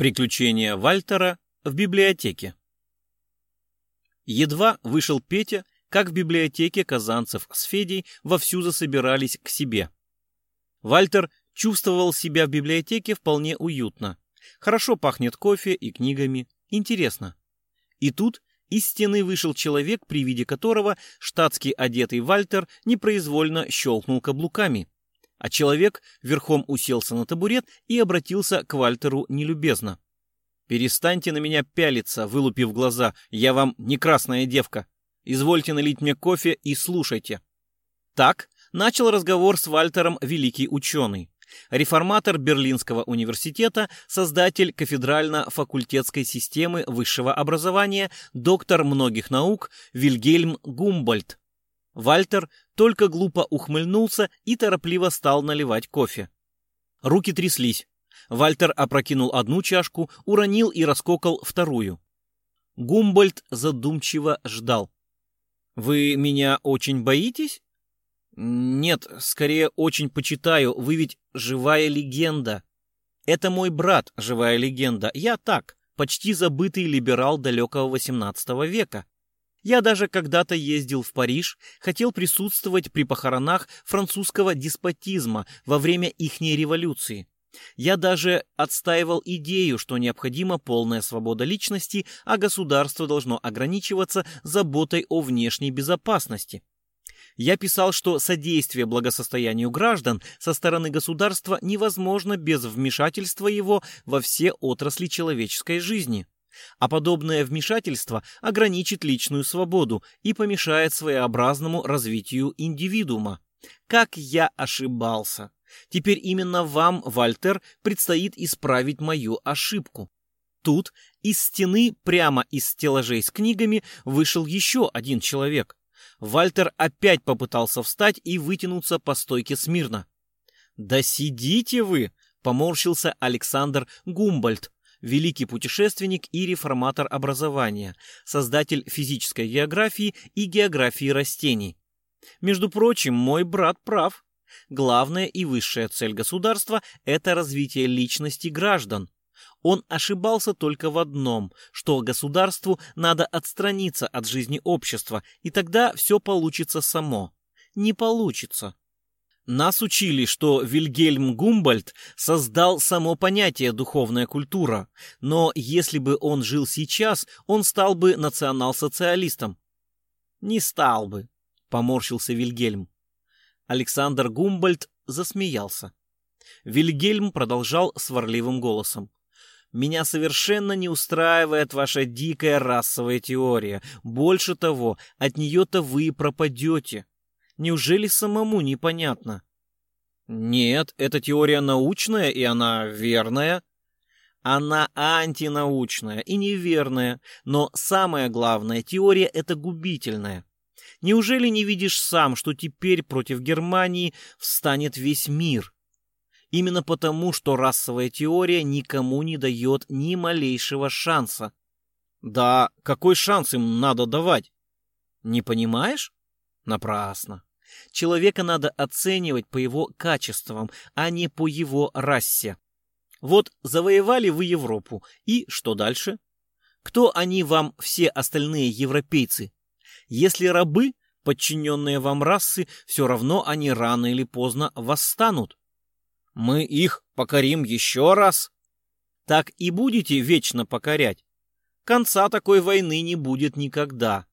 Приключения Вальтера в библиотеке. Едва вышел Петя, как в библиотеке Казанцев с Федей вовсю засобирались к себе. Вальтер чувствовал себя в библиотеке вполне уютно. Хорошо пахнет кофе и книгами. Интересно. И тут из стены вышел человек, при виде которого штатский одетый Вальтер непроизвольно щелкнул каблуками а человек верхом уселся на табурет и обратился к Вальтеру нелюбезно. «Перестаньте на меня пялиться, вылупив глаза, я вам не красная девка. Извольте налить мне кофе и слушайте». Так начал разговор с Вальтером великий ученый, реформатор Берлинского университета, создатель кафедрально-факультетской системы высшего образования, доктор многих наук Вильгельм Гумбольд, Вальтер только глупо ухмыльнулся и торопливо стал наливать кофе. Руки тряслись. Вальтер опрокинул одну чашку, уронил и раскокал вторую. Гумбольд задумчиво ждал. «Вы меня очень боитесь?» «Нет, скорее очень почитаю. Вы ведь живая легенда». «Это мой брат, живая легенда. Я так, почти забытый либерал далекого XVIII века. Я даже когда-то ездил в Париж, хотел присутствовать при похоронах французского деспотизма во время ихней революции. Я даже отстаивал идею, что необходима полная свобода личности, а государство должно ограничиваться заботой о внешней безопасности. Я писал, что содействие благосостоянию граждан со стороны государства невозможно без вмешательства его во все отрасли человеческой жизни а подобное вмешательство ограничит личную свободу и помешает своеобразному развитию индивидуума. Как я ошибался! Теперь именно вам, Вальтер, предстоит исправить мою ошибку. Тут из стены, прямо из стеллажей с книгами, вышел еще один человек. Вальтер опять попытался встать и вытянуться по стойке смирно. «Да сидите вы!» — поморщился Александр Гумбольд, великий путешественник и реформатор образования, создатель физической географии и географии растений. Между прочим, мой брат прав. Главная и высшая цель государства – это развитие личности граждан. Он ошибался только в одном, что государству надо отстраниться от жизни общества, и тогда все получится само. Не получится. Нас учили, что Вильгельм Гумбольд создал само понятие «духовная культура», но если бы он жил сейчас, он стал бы национал-социалистом. «Не стал бы», — поморщился Вильгельм. Александр Гумбольд засмеялся. Вильгельм продолжал сварливым голосом. «Меня совершенно не устраивает ваша дикая расовая теория. Больше того, от нее-то вы пропадете. Неужели самому непонятно? Нет, эта теория научная, и она верная. Она антинаучная и неверная, но самое главное, теория эта губительная. Неужели не видишь сам, что теперь против Германии встанет весь мир? Именно потому, что расовая теория никому не дает ни малейшего шанса. Да какой шанс им надо давать? Не понимаешь? Напрасно. Человека надо оценивать по его качествам, а не по его расе. Вот завоевали вы Европу, и что дальше? Кто они вам все остальные европейцы? Если рабы, подчиненные вам расы, все равно они рано или поздно восстанут. Мы их покорим еще раз. Так и будете вечно покорять. Конца такой войны не будет никогда.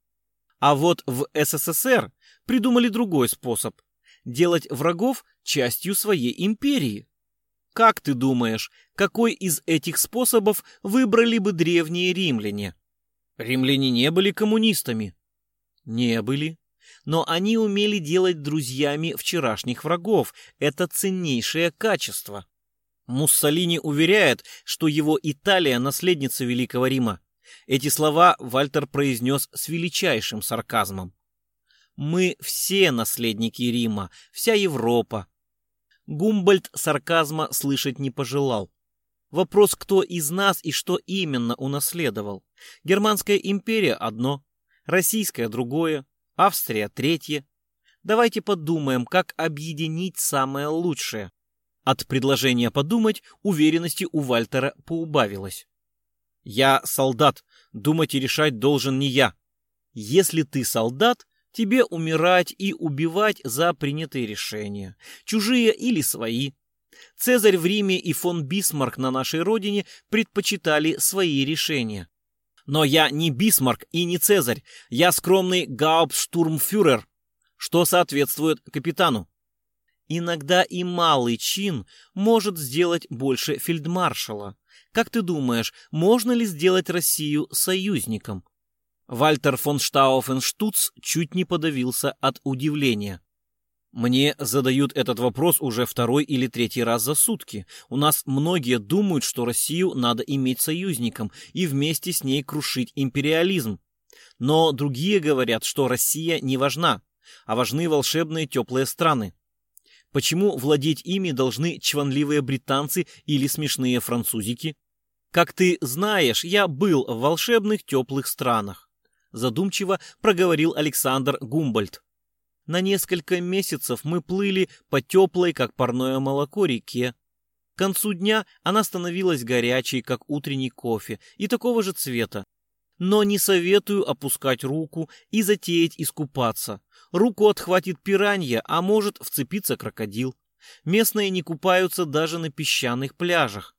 А вот в СССР придумали другой способ – делать врагов частью своей империи. Как ты думаешь, какой из этих способов выбрали бы древние римляне? Римляне не были коммунистами. Не были. Но они умели делать друзьями вчерашних врагов. Это ценнейшее качество. Муссолини уверяет, что его Италия – наследница Великого Рима. Эти слова Вальтер произнес с величайшим сарказмом. Мы все наследники Рима, вся Европа. Гумбольд сарказма слышать не пожелал. Вопрос, кто из нас и что именно унаследовал. Германская империя – одно, Российская – другое, Австрия – третье. Давайте подумаем, как объединить самое лучшее. От предложения подумать уверенности у Вальтера поубавилось. «Я солдат, думать и решать должен не я. Если ты солдат, тебе умирать и убивать за принятые решения, чужие или свои. Цезарь в Риме и фон Бисмарк на нашей родине предпочитали свои решения. Но я не Бисмарк и не Цезарь, я скромный гауптштурмфюрер, что соответствует капитану. Иногда и малый чин может сделать больше фельдмаршала. Как ты думаешь, можно ли сделать Россию союзником? Вальтер фон Штауфенштуц чуть не подавился от удивления. Мне задают этот вопрос уже второй или третий раз за сутки. У нас многие думают, что Россию надо иметь союзником и вместе с ней крушить империализм. Но другие говорят, что Россия не важна, а важны волшебные теплые страны. Почему владеть ими должны чванливые британцы или смешные французики? Как ты знаешь, я был в волшебных теплых странах. Задумчиво проговорил Александр Гумбольд. На несколько месяцев мы плыли по теплой, как парное молоко, реке. К концу дня она становилась горячей, как утренний кофе, и такого же цвета. Но не советую опускать руку и затеять искупаться. Руку отхватит пиранья, а может вцепиться крокодил. Местные не купаются даже на песчаных пляжах.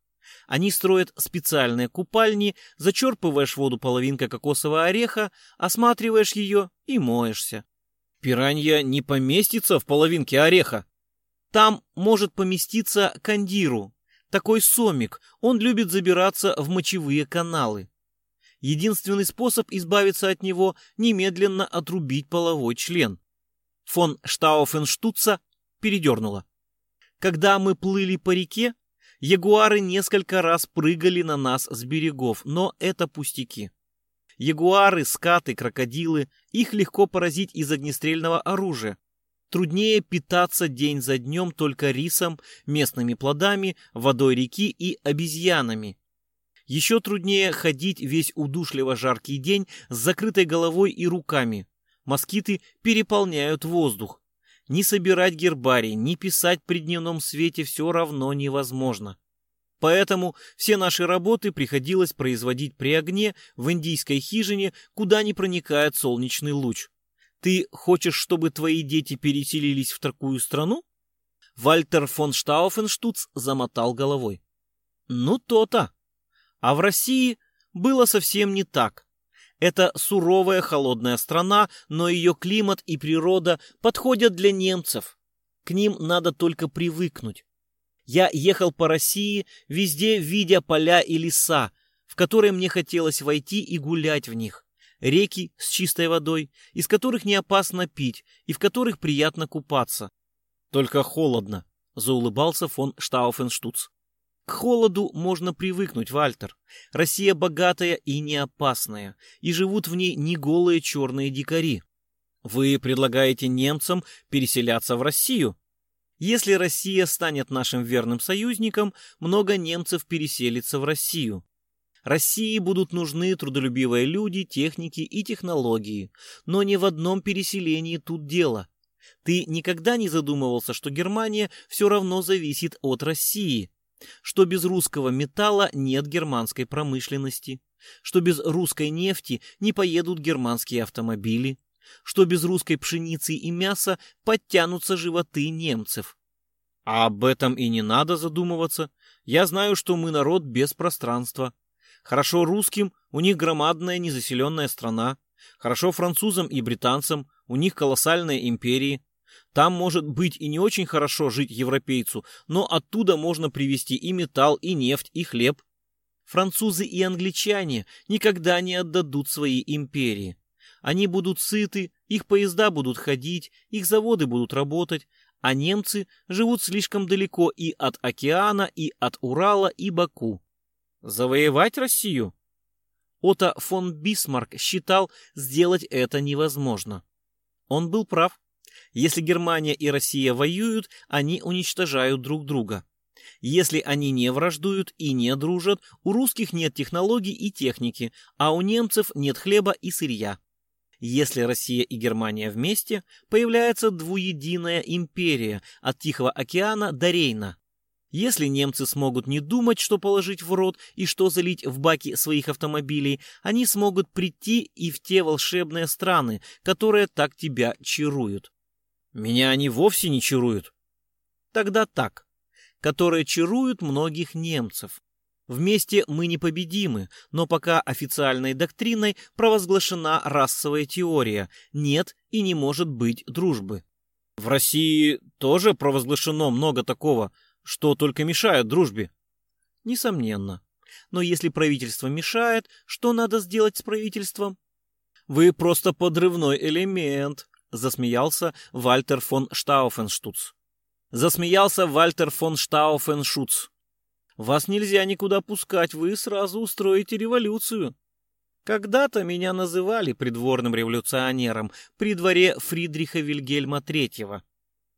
Они строят специальные купальни, зачерпываешь воду половинкой кокосового ореха, осматриваешь ее и моешься. Пиранья не поместится в половинке ореха. Там может поместиться кандиру, такой сомик, он любит забираться в мочевые каналы. Единственный способ избавиться от него – немедленно отрубить половой член. Фон Штауфенштуца передернуло. Когда мы плыли по реке, ягуары несколько раз прыгали на нас с берегов, но это пустяки. Ягуары, скаты, крокодилы, их легко поразить из огнестрельного оружия. Труднее питаться день за днем только рисом, местными плодами, водой реки и обезьянами. Еще труднее ходить весь удушливо жаркий день с закрытой головой и руками. Москиты переполняют воздух. Ни собирать гербарий, ни писать при дневном свете все равно невозможно. Поэтому все наши работы приходилось производить при огне в индийской хижине, куда не проникает солнечный луч. Ты хочешь, чтобы твои дети переселились в такую страну? Вальтер фон Штауфенштуц замотал головой. Ну, то-то. А в России было совсем не так. Это суровая холодная страна, но ее климат и природа подходят для немцев. К ним надо только привыкнуть. Я ехал по России, везде видя поля и леса, в которые мне хотелось войти и гулять в них. Реки с чистой водой, из которых не опасно пить и в которых приятно купаться. Только холодно, заулыбался фон Штауфенштуц. К холоду можно привыкнуть, Вальтер. Россия богатая и не опасная, и живут в ней не голые черные дикари. Вы предлагаете немцам переселяться в Россию? Если Россия станет нашим верным союзником, много немцев переселится в Россию. России будут нужны трудолюбивые люди, техники и технологии, но не в одном переселении тут дело. Ты никогда не задумывался, что Германия все равно зависит от России, что без русского металла нет германской промышленности, что без русской нефти не поедут германские автомобили, что без русской пшеницы и мяса подтянутся животы немцев. А об этом и не надо задумываться. Я знаю, что мы народ без пространства. Хорошо русским, у них громадная незаселенная страна. Хорошо французам и британцам, у них колоссальные империи. Там может быть и не очень хорошо жить европейцу, но оттуда можно привезти и металл, и нефть, и хлеб. Французы и англичане никогда не отдадут свои империи. Они будут сыты, их поезда будут ходить, их заводы будут работать, а немцы живут слишком далеко и от океана, и от Урала, и Баку. Завоевать Россию? Отто фон Бисмарк считал сделать это невозможно. Он был прав. Если Германия и Россия воюют, они уничтожают друг друга. Если они не враждуют и не дружат, у русских нет технологий и техники, а у немцев нет хлеба и сырья. Если Россия и Германия вместе, появляется двуединая империя от Тихого океана до Рейна. Если немцы смогут не думать, что положить в рот и что залить в баки своих автомобилей, они смогут прийти и в те волшебные страны, которые так тебя чаруют. Меня они вовсе не чаруют. Тогда так, которые чаруют многих немцев. Вместе мы непобедимы, но пока официальной доктриной провозглашена расовая теория, нет и не может быть дружбы. В России тоже провозглашено много такого, что только мешает дружбе. Несомненно. Но если правительство мешает, что надо сделать с правительством? Вы просто подрывной элемент, засмеялся Вальтер фон Штауфенштуц. Засмеялся Вальтер фон Штауфеншуц. Вас нельзя никуда пускать, вы сразу устроите революцию. Когда-то меня называли придворным революционером при дворе Фридриха Вильгельма III.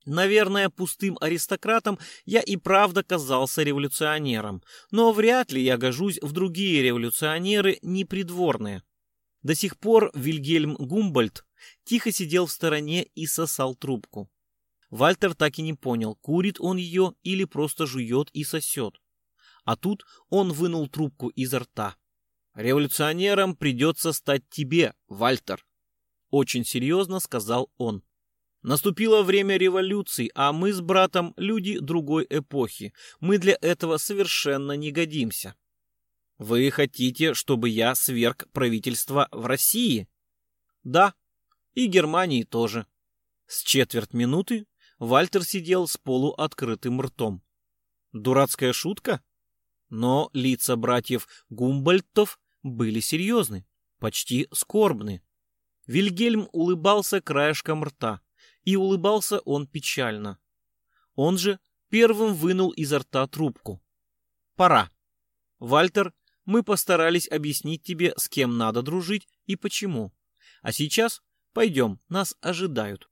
Наверное, пустым аристократом я и правда казался революционером, но вряд ли я гожусь в другие революционеры, не придворные. До сих пор Вильгельм Гумбольд тихо сидел в стороне и сосал трубку. Вальтер так и не понял, курит он ее или просто жует и сосет. А тут он вынул трубку изо рта. «Революционером придется стать тебе, Вальтер», — очень серьезно сказал он. «Наступило время революции, а мы с братом люди другой эпохи. Мы для этого совершенно не годимся». «Вы хотите, чтобы я сверг правительство в России?» «Да, и Германии тоже». С четверть минуты Вальтер сидел с полуоткрытым ртом. «Дурацкая шутка?» Но лица братьев Гумбольтов были серьезны, почти скорбны. Вильгельм улыбался краешком рта, и улыбался он печально. Он же первым вынул изо рта трубку. «Пора. Вальтер, мы постарались объяснить тебе, с кем надо дружить и почему. А сейчас пойдем, нас ожидают».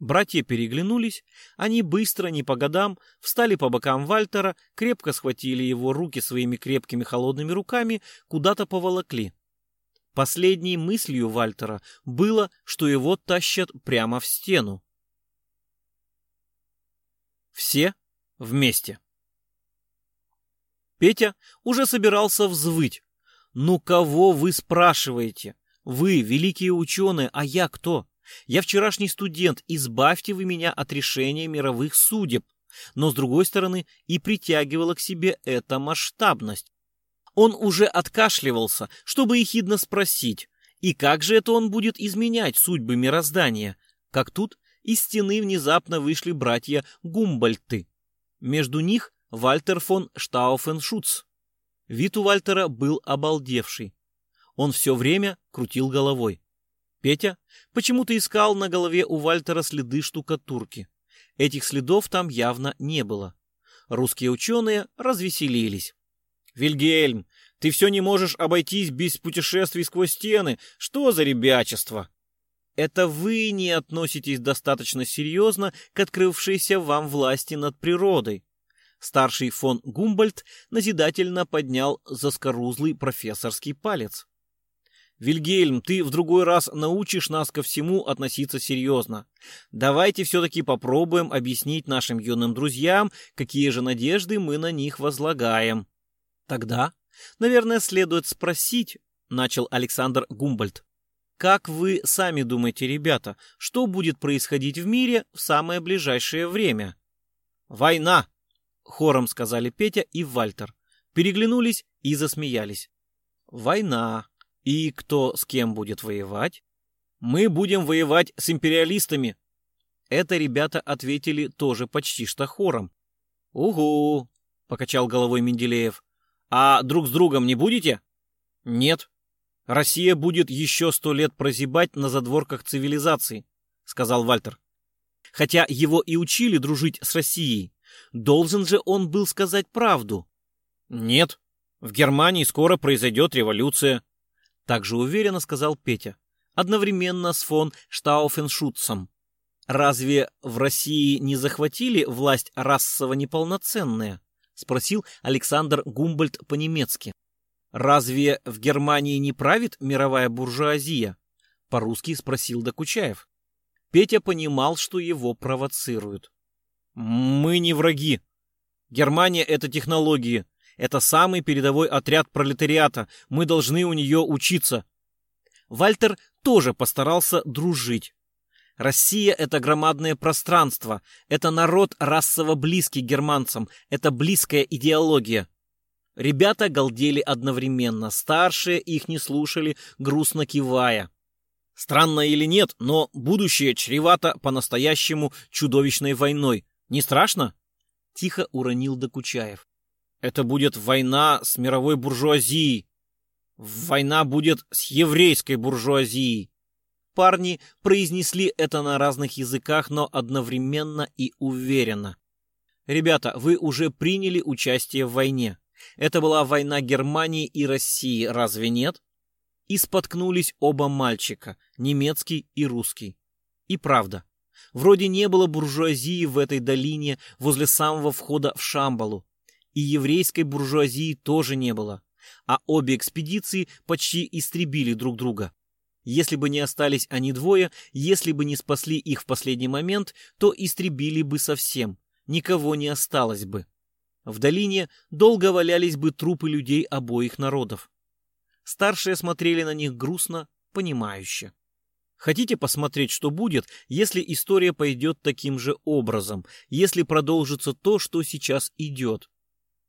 Братья переглянулись, они быстро, не по годам, встали по бокам Вальтера, крепко схватили его руки своими крепкими холодными руками, куда-то поволокли. Последней мыслью Вальтера было, что его тащат прямо в стену. Все вместе. Петя уже собирался взвыть. «Ну кого вы спрашиваете? Вы, великие ученые, а я кто? Я вчерашний студент, избавьте вы меня от решения мировых судеб. Но, с другой стороны, и притягивала к себе эта масштабность. Он уже откашливался, чтобы ехидно спросить, и как же это он будет изменять судьбы мироздания? Как тут из стены внезапно вышли братья Гумбольты. Между них Вальтер фон Штауфеншуц. Вид у Вальтера был обалдевший. Он все время крутил головой. Петя почему-то искал на голове у Вальтера следы штукатурки. Этих следов там явно не было. Русские ученые развеселились. «Вильгельм, ты все не можешь обойтись без путешествий сквозь стены. Что за ребячество?» «Это вы не относитесь достаточно серьезно к открывшейся вам власти над природой». Старший фон Гумбольд назидательно поднял заскорузлый профессорский палец. Вильгельм, ты в другой раз научишь нас ко всему относиться серьезно. Давайте все-таки попробуем объяснить нашим юным друзьям, какие же надежды мы на них возлагаем. Тогда, наверное, следует спросить, начал Александр Гумбольд. Как вы сами думаете, ребята, что будет происходить в мире в самое ближайшее время? Война, хором сказали Петя и Вальтер. Переглянулись и засмеялись. Война, и кто с кем будет воевать? Мы будем воевать с империалистами. Это ребята ответили тоже почти что хором. Угу, покачал головой Менделеев. А друг с другом не будете? Нет. Россия будет еще сто лет прозябать на задворках цивилизации, сказал Вальтер. Хотя его и учили дружить с Россией, должен же он был сказать правду. Нет, в Германии скоро произойдет революция. Также уверенно сказал Петя, одновременно с фон Штауфеншутцем. «Разве в России не захватили власть расово неполноценная?» — спросил Александр Гумбольд по-немецки. «Разве в Германии не правит мировая буржуазия?» — по-русски спросил Докучаев. Петя понимал, что его провоцируют. «Мы не враги», Германия — это технологии. Это самый передовой отряд пролетариата. Мы должны у нее учиться. Вальтер тоже постарался дружить. Россия — это громадное пространство, это народ расово близкий германцам, это близкая идеология. Ребята галдели одновременно, старшие их не слушали, грустно кивая. Странно или нет, но будущее чревато по-настоящему чудовищной войной. Не страшно? Тихо уронил Докучаев. Это будет война с мировой буржуазией. Война будет с еврейской буржуазией. Парни произнесли это на разных языках, но одновременно и уверенно. Ребята, вы уже приняли участие в войне. Это была война Германии и России, разве нет? И споткнулись оба мальчика, немецкий и русский. И правда, вроде не было буржуазии в этой долине возле самого входа в Шамбалу, и еврейской буржуазии тоже не было, а обе экспедиции почти истребили друг друга. Если бы не остались они двое, если бы не спасли их в последний момент, то истребили бы совсем, никого не осталось бы. В долине долго валялись бы трупы людей обоих народов. Старшие смотрели на них грустно, понимающе. Хотите посмотреть, что будет, если история пойдет таким же образом, если продолжится то, что сейчас идет?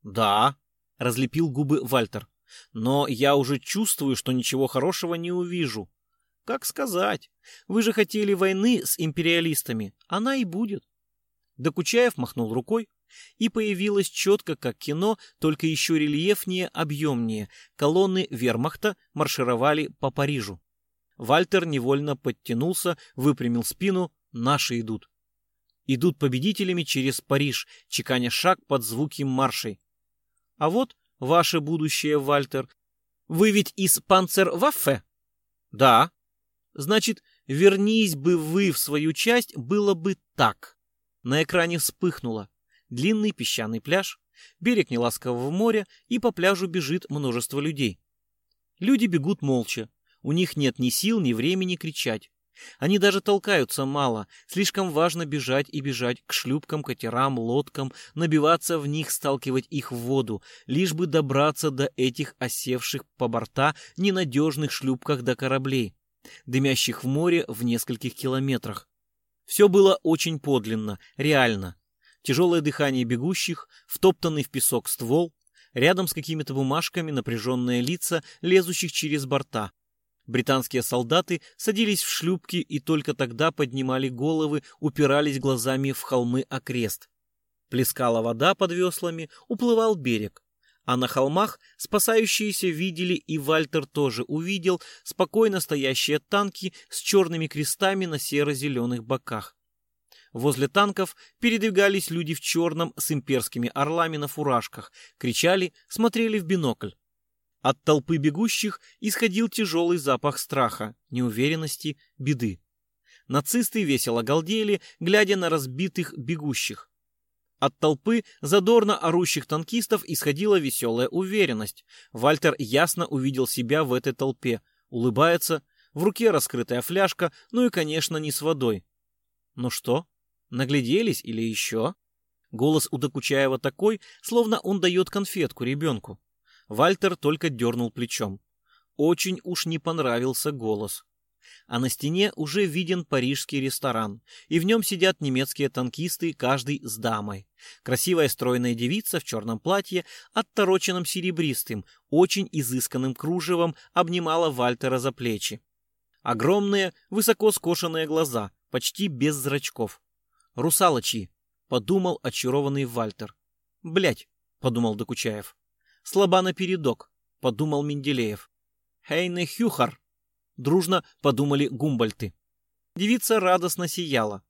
Да, разлепил губы Вальтер. Но я уже чувствую, что ничего хорошего не увижу. Как сказать? Вы же хотели войны с империалистами. Она и будет. Докучаев махнул рукой, и появилось четко, как кино, только еще рельефнее, объемнее. Колонны вермахта маршировали по Парижу. Вальтер невольно подтянулся, выпрямил спину. Наши идут. Идут победителями через Париж, чеканя шаг под звуки маршей. А вот ваше будущее, Вальтер. Вы ведь из Панцерваффе? Да. Значит, вернись бы вы в свою часть, было бы так. На экране вспыхнуло. Длинный песчаный пляж, берег неласкового моря, и по пляжу бежит множество людей. Люди бегут молча. У них нет ни сил, ни времени кричать. Они даже толкаются мало, слишком важно бежать и бежать к шлюпкам, катерам, лодкам, набиваться в них, сталкивать их в воду, лишь бы добраться до этих осевших по борта ненадежных шлюпках до кораблей, дымящих в море в нескольких километрах. Все было очень подлинно, реально. Тяжелое дыхание бегущих, втоптанный в песок ствол, рядом с какими-то бумажками напряженные лица, лезущих через борта, Британские солдаты садились в шлюпки и только тогда поднимали головы, упирались глазами в холмы окрест. Плескала вода под веслами, уплывал берег. А на холмах спасающиеся видели, и Вальтер тоже увидел, спокойно стоящие танки с черными крестами на серо-зеленых боках. Возле танков передвигались люди в черном с имперскими орлами на фуражках, кричали, смотрели в бинокль. От толпы бегущих исходил тяжелый запах страха, неуверенности, беды. Нацисты весело галдели, глядя на разбитых бегущих. От толпы задорно орущих танкистов исходила веселая уверенность. Вальтер ясно увидел себя в этой толпе, улыбается, в руке раскрытая фляжка, ну и, конечно, не с водой. Ну что, нагляделись или еще? Голос у Докучаева такой, словно он дает конфетку ребенку. Вальтер только дернул плечом. Очень уж не понравился голос. А на стене уже виден парижский ресторан, и в нем сидят немецкие танкисты, каждый с дамой. Красивая стройная девица в черном платье, оттороченном серебристым, очень изысканным кружевом, обнимала Вальтера за плечи. Огромные, высоко скошенные глаза, почти без зрачков. «Русалочьи», — подумал очарованный Вальтер. «Блядь», — подумал Докучаев. Слаба напередок, подумал Менделеев. Хейне Хюхар, дружно подумали гумбольты. Девица радостно сияла.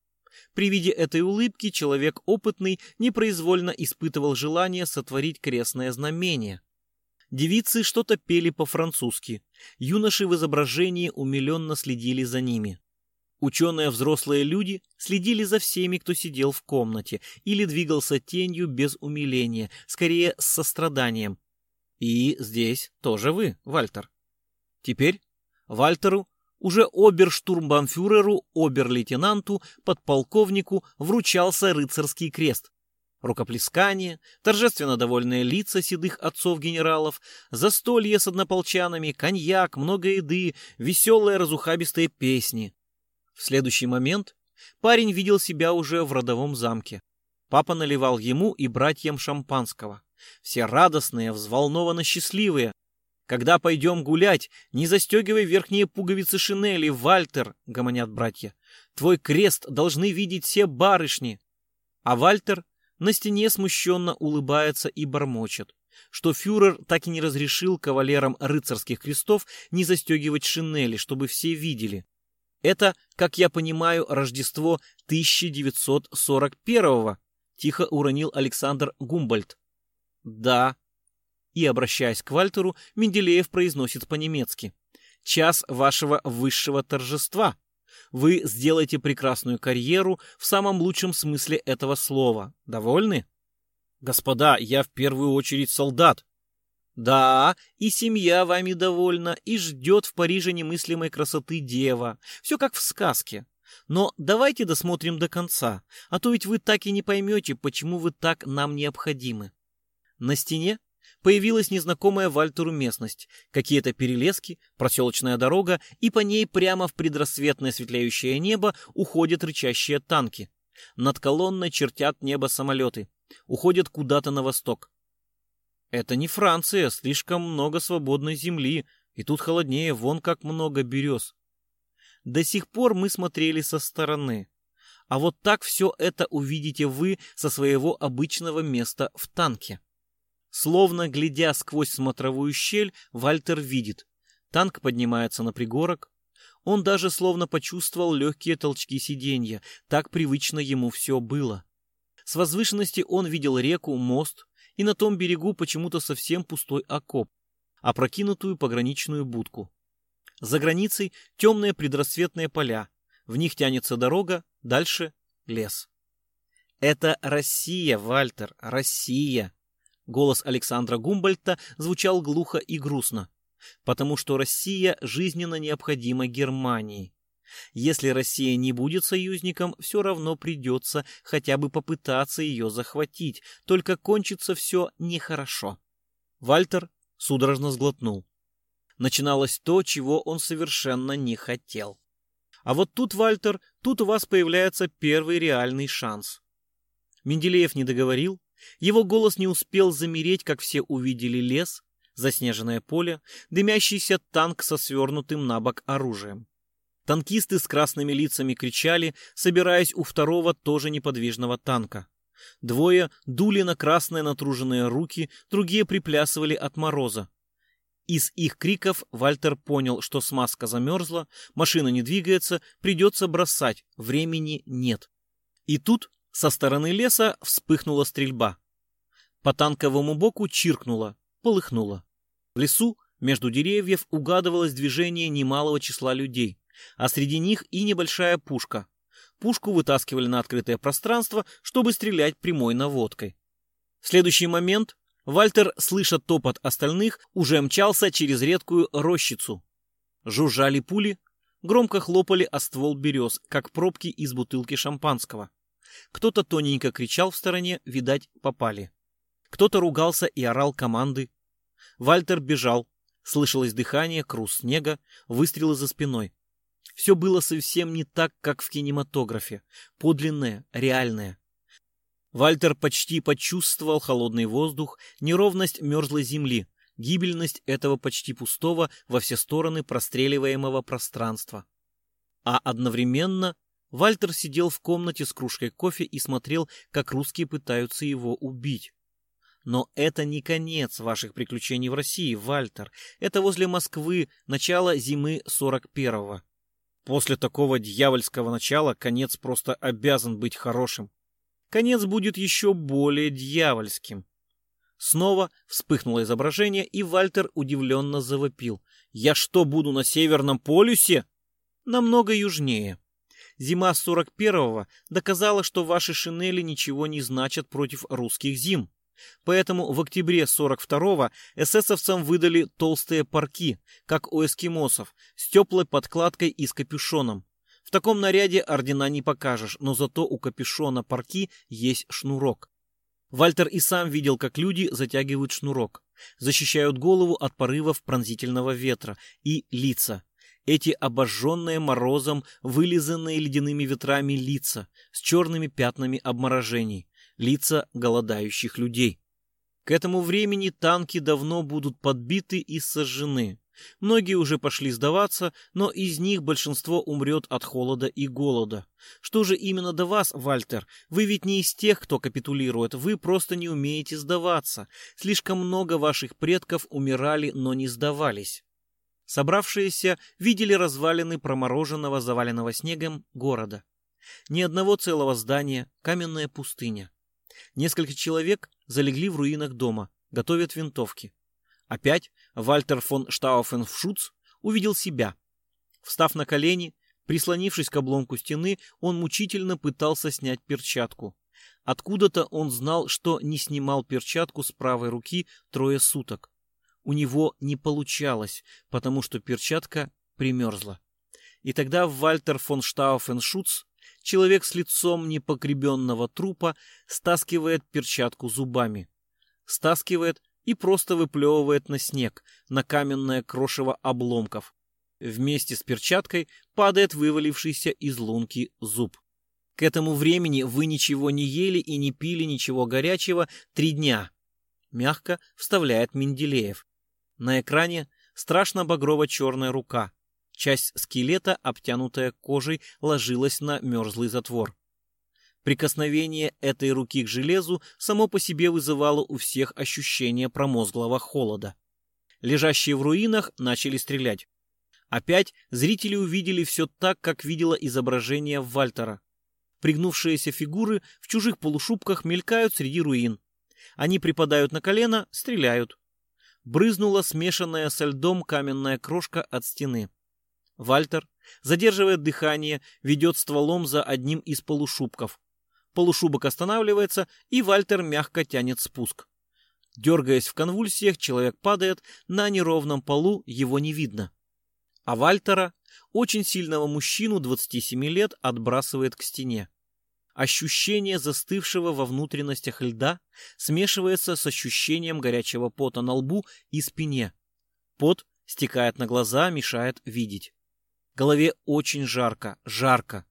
При виде этой улыбки человек опытный непроизвольно испытывал желание сотворить крестное знамение. Девицы что-то пели по-французски. Юноши в изображении умиленно следили за ними. Ученые взрослые люди следили за всеми, кто сидел в комнате или двигался тенью без умиления, скорее с состраданием. И здесь тоже вы, Вальтер. Теперь Вальтеру, уже оберштурмбанфюреру, обер-лейтенанту, подполковнику вручался рыцарский крест. Рукоплескание, торжественно довольные лица седых отцов-генералов, застолье с однополчанами, коньяк, много еды, веселые разухабистые песни. В следующий момент парень видел себя уже в родовом замке. Папа наливал ему и братьям шампанского. Все радостные, взволнованно счастливые. «Когда пойдем гулять, не застегивай верхние пуговицы шинели, Вальтер!» — гомонят братья. «Твой крест должны видеть все барышни!» А Вальтер на стене смущенно улыбается и бормочет, что фюрер так и не разрешил кавалерам рыцарских крестов не застегивать шинели, чтобы все видели. Это, как я понимаю, Рождество 1941-го, тихо уронил Александр Гумбольд. Да. И, обращаясь к Вальтеру, Менделеев произносит по-немецки. Час вашего высшего торжества. Вы сделаете прекрасную карьеру в самом лучшем смысле этого слова. Довольны? Господа, я в первую очередь солдат. Да, и семья вами довольна, и ждет в Париже немыслимой красоты дева. Все как в сказке. Но давайте досмотрим до конца, а то ведь вы так и не поймете, почему вы так нам необходимы. На стене появилась незнакомая Вальтеру местность, какие-то перелески, проселочная дорога, и по ней прямо в предрассветное светлеющее небо уходят рычащие танки. Над колонной чертят небо самолеты, уходят куда-то на восток. Это не Франция, слишком много свободной земли, и тут холоднее, вон как много берез. До сих пор мы смотрели со стороны. А вот так все это увидите вы со своего обычного места в танке. Словно глядя сквозь смотровую щель, Вальтер видит. Танк поднимается на пригорок. Он даже словно почувствовал легкие толчки сиденья. Так привычно ему все было. С возвышенности он видел реку, мост, и на том берегу почему-то совсем пустой окоп, опрокинутую пограничную будку. За границей темные предрассветные поля. В них тянется дорога, дальше лес. Это Россия, Вальтер, Россия. Голос Александра Гумбольта звучал глухо и грустно, потому что Россия жизненно необходима Германии. Если Россия не будет союзником, все равно придется хотя бы попытаться ее захватить, только кончится все нехорошо. Вальтер судорожно сглотнул. Начиналось то, чего он совершенно не хотел. А вот тут, Вальтер, тут у вас появляется первый реальный шанс. Менделеев не договорил, его голос не успел замереть, как все увидели лес, заснеженное поле, дымящийся танк со свернутым на бок оружием. Танкисты с красными лицами кричали, собираясь у второго тоже неподвижного танка. Двое дули на красные натруженные руки, другие приплясывали от мороза. Из их криков Вальтер понял, что смазка замерзла, машина не двигается, придется бросать, времени нет. И тут со стороны леса вспыхнула стрельба. По танковому боку чиркнуло, полыхнуло. В лесу между деревьев угадывалось движение немалого числа людей, а среди них и небольшая пушка. Пушку вытаскивали на открытое пространство, чтобы стрелять прямой наводкой. В следующий момент Вальтер, слыша топот остальных, уже мчался через редкую рощицу. Жужжали пули, громко хлопали о ствол берез, как пробки из бутылки шампанского. Кто-то тоненько кричал в стороне, видать, попали. Кто-то ругался и орал команды. Вальтер бежал. Слышалось дыхание, крус снега, выстрелы за спиной. Все было совсем не так, как в кинематографе. Подлинное, реальное. Вальтер почти почувствовал холодный воздух, неровность мерзлой земли, гибельность этого почти пустого во все стороны простреливаемого пространства. А одновременно Вальтер сидел в комнате с кружкой кофе и смотрел, как русские пытаются его убить. Но это не конец ваших приключений в России, Вальтер. Это возле Москвы, начало зимы 41-го. После такого дьявольского начала конец просто обязан быть хорошим. Конец будет еще более дьявольским. Снова вспыхнуло изображение, и Вальтер удивленно завопил. «Я что, буду на Северном полюсе?» «Намного южнее», Зима 41-го доказала, что ваши шинели ничего не значат против русских зим. Поэтому в октябре 42-го эсэсовцам выдали толстые парки, как у эскимосов, с теплой подкладкой и с капюшоном. В таком наряде ордена не покажешь, но зато у капюшона парки есть шнурок. Вальтер и сам видел, как люди затягивают шнурок, защищают голову от порывов пронзительного ветра и лица. Эти обожженные морозом, вылизанные ледяными ветрами лица с черными пятнами обморожений, лица голодающих людей. К этому времени танки давно будут подбиты и сожжены. Многие уже пошли сдаваться, но из них большинство умрет от холода и голода. Что же именно до вас, Вальтер? Вы ведь не из тех, кто капитулирует, вы просто не умеете сдаваться. Слишком много ваших предков умирали, но не сдавались. Собравшиеся видели развалины промороженного, заваленного снегом города. Ни одного целого здания, каменная пустыня. Несколько человек залегли в руинах дома, готовят винтовки. Опять Вальтер фон Штауфен-Шуц увидел себя. Встав на колени, прислонившись к обломку стены, он мучительно пытался снять перчатку. Откуда-то он знал, что не снимал перчатку с правой руки трое суток. У него не получалось, потому что перчатка примерзла. И тогда Вальтер фон Штауфен-Шуц, человек с лицом непогребенного трупа, стаскивает перчатку зубами. Стаскивает и просто выплевывает на снег, на каменное крошево обломков. Вместе с перчаткой падает вывалившийся из лунки зуб. К этому времени вы ничего не ели и не пили ничего горячего три дня. Мягко вставляет Менделеев. На экране страшно багрово-черная рука. Часть скелета, обтянутая кожей, ложилась на мерзлый затвор. Прикосновение этой руки к железу само по себе вызывало у всех ощущение промозглого холода. Лежащие в руинах начали стрелять. Опять зрители увидели все так, как видела изображение Вальтера. Пригнувшиеся фигуры в чужих полушубках мелькают среди руин. Они припадают на колено, стреляют. Брызнула смешанная со льдом каменная крошка от стены. Вальтер, задерживает дыхание, ведет стволом за одним из полушубков полушубок останавливается, и Вальтер мягко тянет спуск. Дергаясь в конвульсиях, человек падает, на неровном полу его не видно. А Вальтера, очень сильного мужчину 27 лет, отбрасывает к стене. Ощущение застывшего во внутренностях льда смешивается с ощущением горячего пота на лбу и спине. Пот стекает на глаза, мешает видеть. Голове очень жарко, жарко.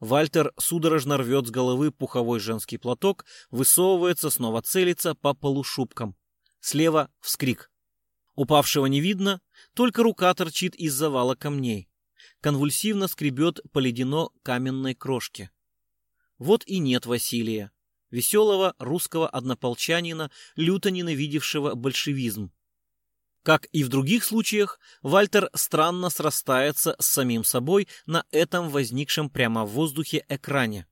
Вальтер судорожно рвет с головы пуховой женский платок, высовывается, снова целится по полушубкам. Слева вскрик. Упавшего не видно, только рука торчит из завала камней. Конвульсивно скребет по ледяно каменной крошке. Вот и нет Василия, веселого русского однополчанина, люто ненавидевшего большевизм. Как и в других случаях, Вальтер странно срастается с самим собой на этом возникшем прямо в воздухе экране.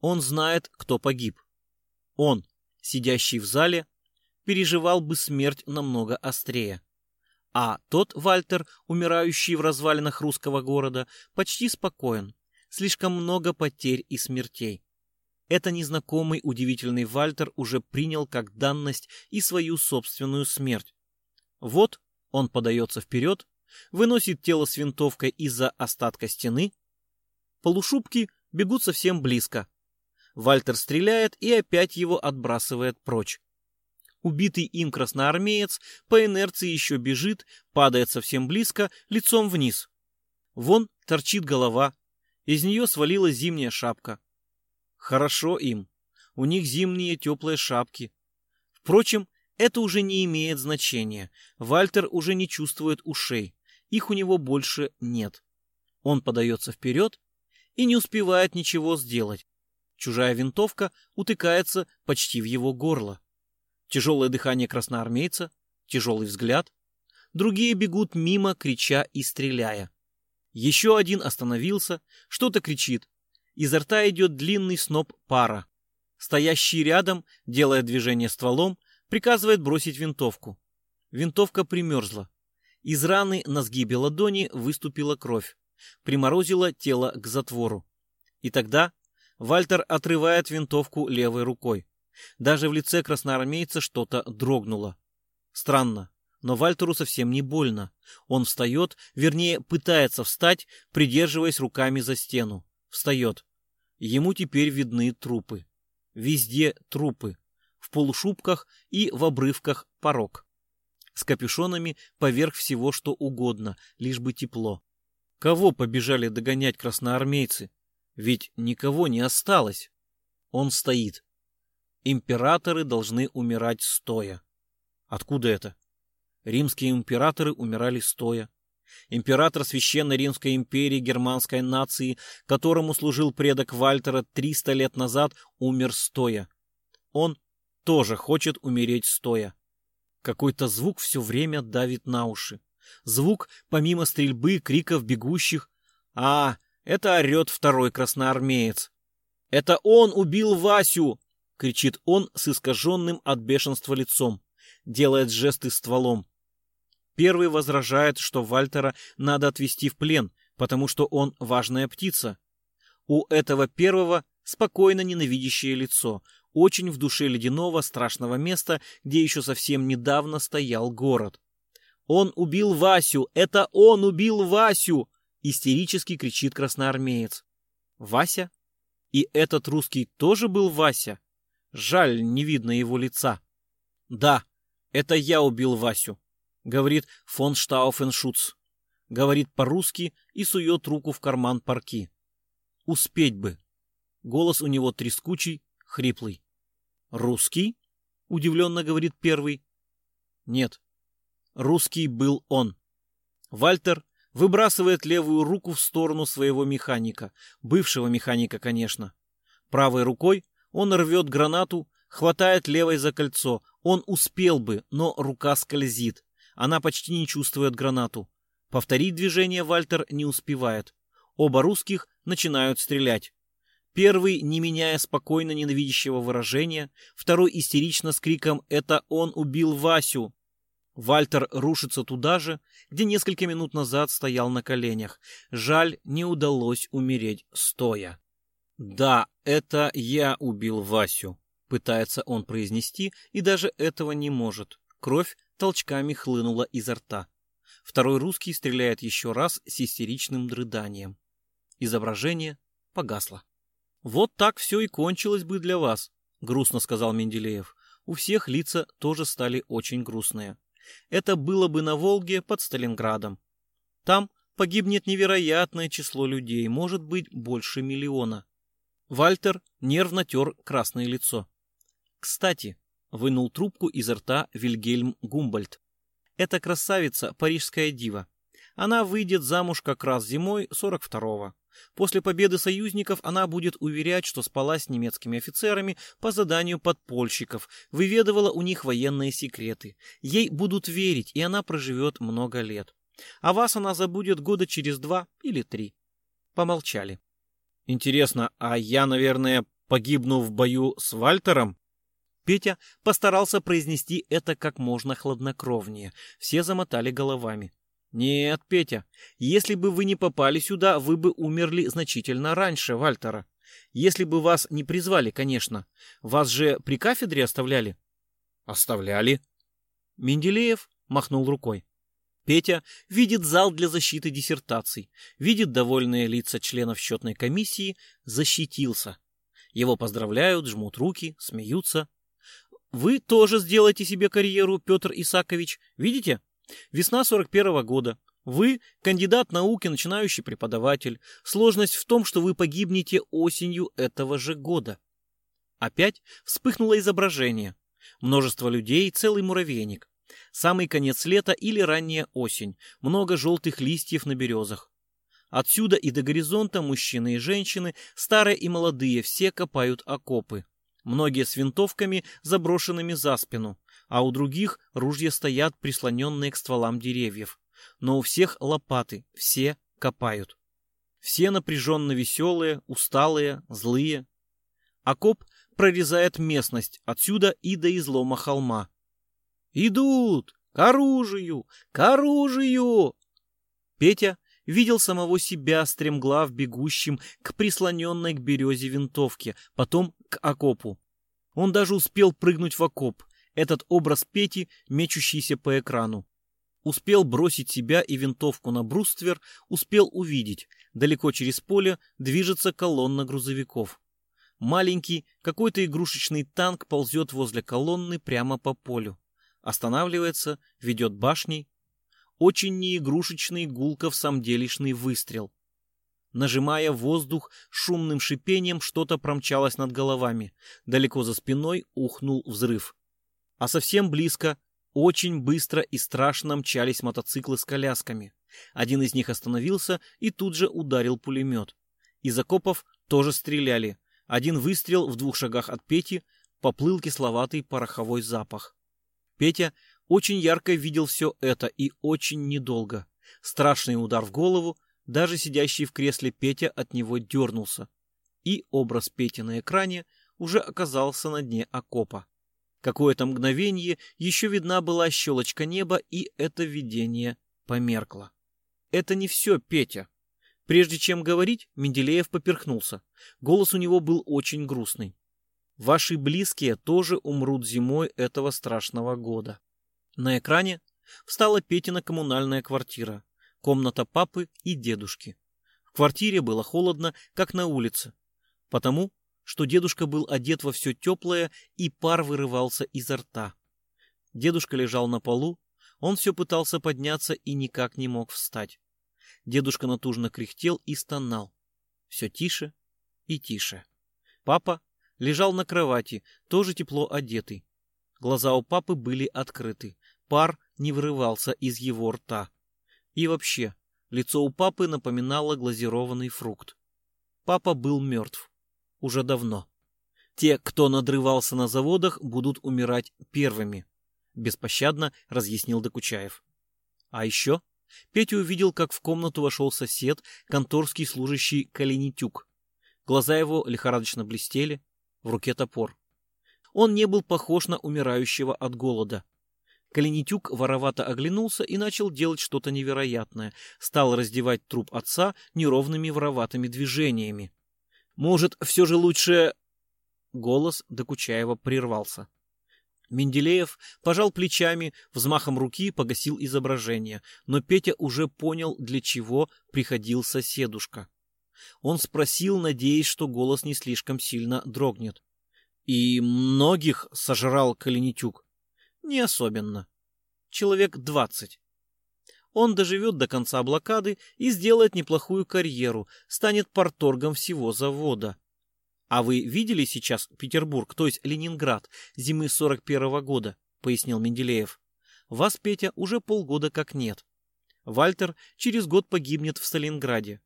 Он знает, кто погиб. Он, сидящий в зале, переживал бы смерть намного острее. А тот Вальтер, умирающий в развалинах русского города, почти спокоен. Слишком много потерь и смертей. Это незнакомый удивительный Вальтер уже принял как данность и свою собственную смерть вот он подается вперед, выносит тело с винтовкой из-за остатка стены. Полушубки бегут совсем близко. Вальтер стреляет и опять его отбрасывает прочь. Убитый им красноармеец по инерции еще бежит, падает совсем близко, лицом вниз. Вон торчит голова, из нее свалилась зимняя шапка. Хорошо им, у них зимние теплые шапки. Впрочем, это уже не имеет значения. Вальтер уже не чувствует ушей. Их у него больше нет. Он подается вперед и не успевает ничего сделать. Чужая винтовка утыкается почти в его горло. Тяжелое дыхание красноармейца, тяжелый взгляд. Другие бегут мимо, крича и стреляя. Еще один остановился, что-то кричит. Изо рта идет длинный сноп пара. Стоящий рядом, делая движение стволом, Приказывает бросить винтовку. Винтовка примерзла. Из раны на сгибе ладони выступила кровь. Приморозила тело к затвору. И тогда Вальтер отрывает винтовку левой рукой. Даже в лице красноармейца что-то дрогнуло. Странно, но Вальтеру совсем не больно. Он встает, вернее, пытается встать, придерживаясь руками за стену. Встает. Ему теперь видны трупы. Везде трупы. Полушубках и в обрывках порог. С капюшонами поверх всего что угодно, лишь бы тепло. Кого побежали догонять красноармейцы? Ведь никого не осталось. Он стоит. Императоры должны умирать стоя. Откуда это? Римские императоры умирали стоя. Император Священной Римской империи германской нации, которому служил предок Вальтера 300 лет назад, умер стоя. Он тоже хочет умереть стоя. Какой-то звук все время давит на уши. Звук, помимо стрельбы, криков бегущих. А, это орет второй красноармеец. «Это он убил Васю!» — кричит он с искаженным от бешенства лицом. Делает жесты стволом. Первый возражает, что Вальтера надо отвезти в плен, потому что он важная птица. У этого первого спокойно ненавидящее лицо, очень в душе ледяного страшного места, где еще совсем недавно стоял город. «Он убил Васю! Это он убил Васю!» истерически кричит красноармеец. «Вася? И этот русский тоже был Вася? Жаль, не видно его лица». «Да, это я убил Васю», — говорит фон Штауфеншуц. Говорит по-русски и сует руку в карман парки. «Успеть бы». Голос у него трескучий, хриплый. «Русский?» — удивленно говорит первый. «Нет, русский был он». Вальтер выбрасывает левую руку в сторону своего механика, бывшего механика, конечно. Правой рукой он рвет гранату, хватает левой за кольцо. Он успел бы, но рука скользит. Она почти не чувствует гранату. Повторить движение Вальтер не успевает. Оба русских начинают стрелять. Первый, не меняя спокойно ненавидящего выражения, второй истерично с криком «Это он убил Васю!». Вальтер рушится туда же, где несколько минут назад стоял на коленях. Жаль, не удалось умереть стоя. «Да, это я убил Васю», — пытается он произнести, и даже этого не может. Кровь толчками хлынула изо рта. Второй русский стреляет еще раз с истеричным дрыданием. Изображение погасло. «Вот так все и кончилось бы для вас», — грустно сказал Менделеев. У всех лица тоже стали очень грустные. Это было бы на Волге под Сталинградом. Там погибнет невероятное число людей, может быть, больше миллиона. Вальтер нервно тер красное лицо. «Кстати», — вынул трубку изо рта Вильгельм Гумбольд. «Это красавица, парижская дива. Она выйдет замуж как раз зимой 42-го. После победы союзников она будет уверять, что спала с немецкими офицерами по заданию подпольщиков, выведывала у них военные секреты. Ей будут верить, и она проживет много лет. А вас она забудет года через два или три. Помолчали. Интересно, а я, наверное, погибну в бою с Вальтером? Петя постарался произнести это как можно хладнокровнее. Все замотали головами. «Нет, Петя, если бы вы не попали сюда, вы бы умерли значительно раньше Вальтера. Если бы вас не призвали, конечно. Вас же при кафедре оставляли?» «Оставляли». Менделеев махнул рукой. Петя видит зал для защиты диссертаций, видит довольные лица членов счетной комиссии, защитился. Его поздравляют, жмут руки, смеются. «Вы тоже сделаете себе карьеру, Петр Исакович, видите?» Весна 41 -го года. Вы кандидат науки, начинающий преподаватель. Сложность в том, что вы погибнете осенью этого же года. Опять вспыхнуло изображение. Множество людей, целый муравейник. Самый конец лета или ранняя осень. Много желтых листьев на березах. Отсюда и до горизонта мужчины и женщины, старые и молодые, все копают окопы. Многие с винтовками, заброшенными за спину а у других ружья стоят прислоненные к стволам деревьев. Но у всех лопаты, все копают. Все напряженно веселые, усталые, злые. Окоп прорезает местность отсюда и до излома холма. «Идут! К оружию! К оружию!» Петя видел самого себя стремглав бегущим к прислоненной к березе винтовке, потом к окопу. Он даже успел прыгнуть в окоп, этот образ Пети, мечущийся по экрану. Успел бросить себя и винтовку на бруствер, успел увидеть. Далеко через поле движется колонна грузовиков. Маленький, какой-то игрушечный танк ползет возле колонны прямо по полю. Останавливается, ведет башней. Очень неигрушечный гулков самделишный выстрел. Нажимая воздух, шумным шипением что-то промчалось над головами. Далеко за спиной ухнул взрыв. А совсем близко, очень быстро и страшно мчались мотоциклы с колясками. Один из них остановился и тут же ударил пулемет. Из окопов тоже стреляли. Один выстрел в двух шагах от Пети поплыл кисловатый пороховой запах. Петя очень ярко видел все это и очень недолго. Страшный удар в голову, даже сидящий в кресле Петя от него дернулся. И образ Пети на экране уже оказался на дне окопа. Какое-то мгновение еще видна была щелочка неба, и это видение померкло. Это не все, Петя. Прежде чем говорить, Менделеев поперхнулся. Голос у него был очень грустный. Ваши близкие тоже умрут зимой этого страшного года. На экране встала Петина коммунальная квартира, комната папы и дедушки. В квартире было холодно, как на улице, потому что дедушка был одет во все теплое и пар вырывался изо рта. Дедушка лежал на полу, он все пытался подняться и никак не мог встать. Дедушка натужно кряхтел и стонал. Все тише и тише. Папа лежал на кровати, тоже тепло одетый. Глаза у папы были открыты. Пар не вырывался из его рта. И вообще, лицо у папы напоминало глазированный фрукт. Папа был мертв. Уже давно. Те, кто надрывался на заводах, будут умирать первыми. Беспощадно разъяснил Докучаев. А еще Петя увидел, как в комнату вошел сосед, конторский служащий Калинитюк. Глаза его лихорадочно блестели, в руке топор. Он не был похож на умирающего от голода. Калинитюк воровато оглянулся и начал делать что-то невероятное. Стал раздевать труп отца неровными вороватыми движениями. «Может, все же лучше...» Голос Докучаева прервался. Менделеев пожал плечами, взмахом руки погасил изображение, но Петя уже понял, для чего приходил соседушка. Он спросил, надеясь, что голос не слишком сильно дрогнет. «И многих сожрал Калинитюк?» «Не особенно. Человек двадцать. Он доживет до конца блокады и сделает неплохую карьеру, станет порторгом всего завода. А вы видели сейчас Петербург, то есть Ленинград, зимы 41-го года, пояснил Менделеев. Вас, Петя, уже полгода как нет. Вальтер через год погибнет в Сталинграде.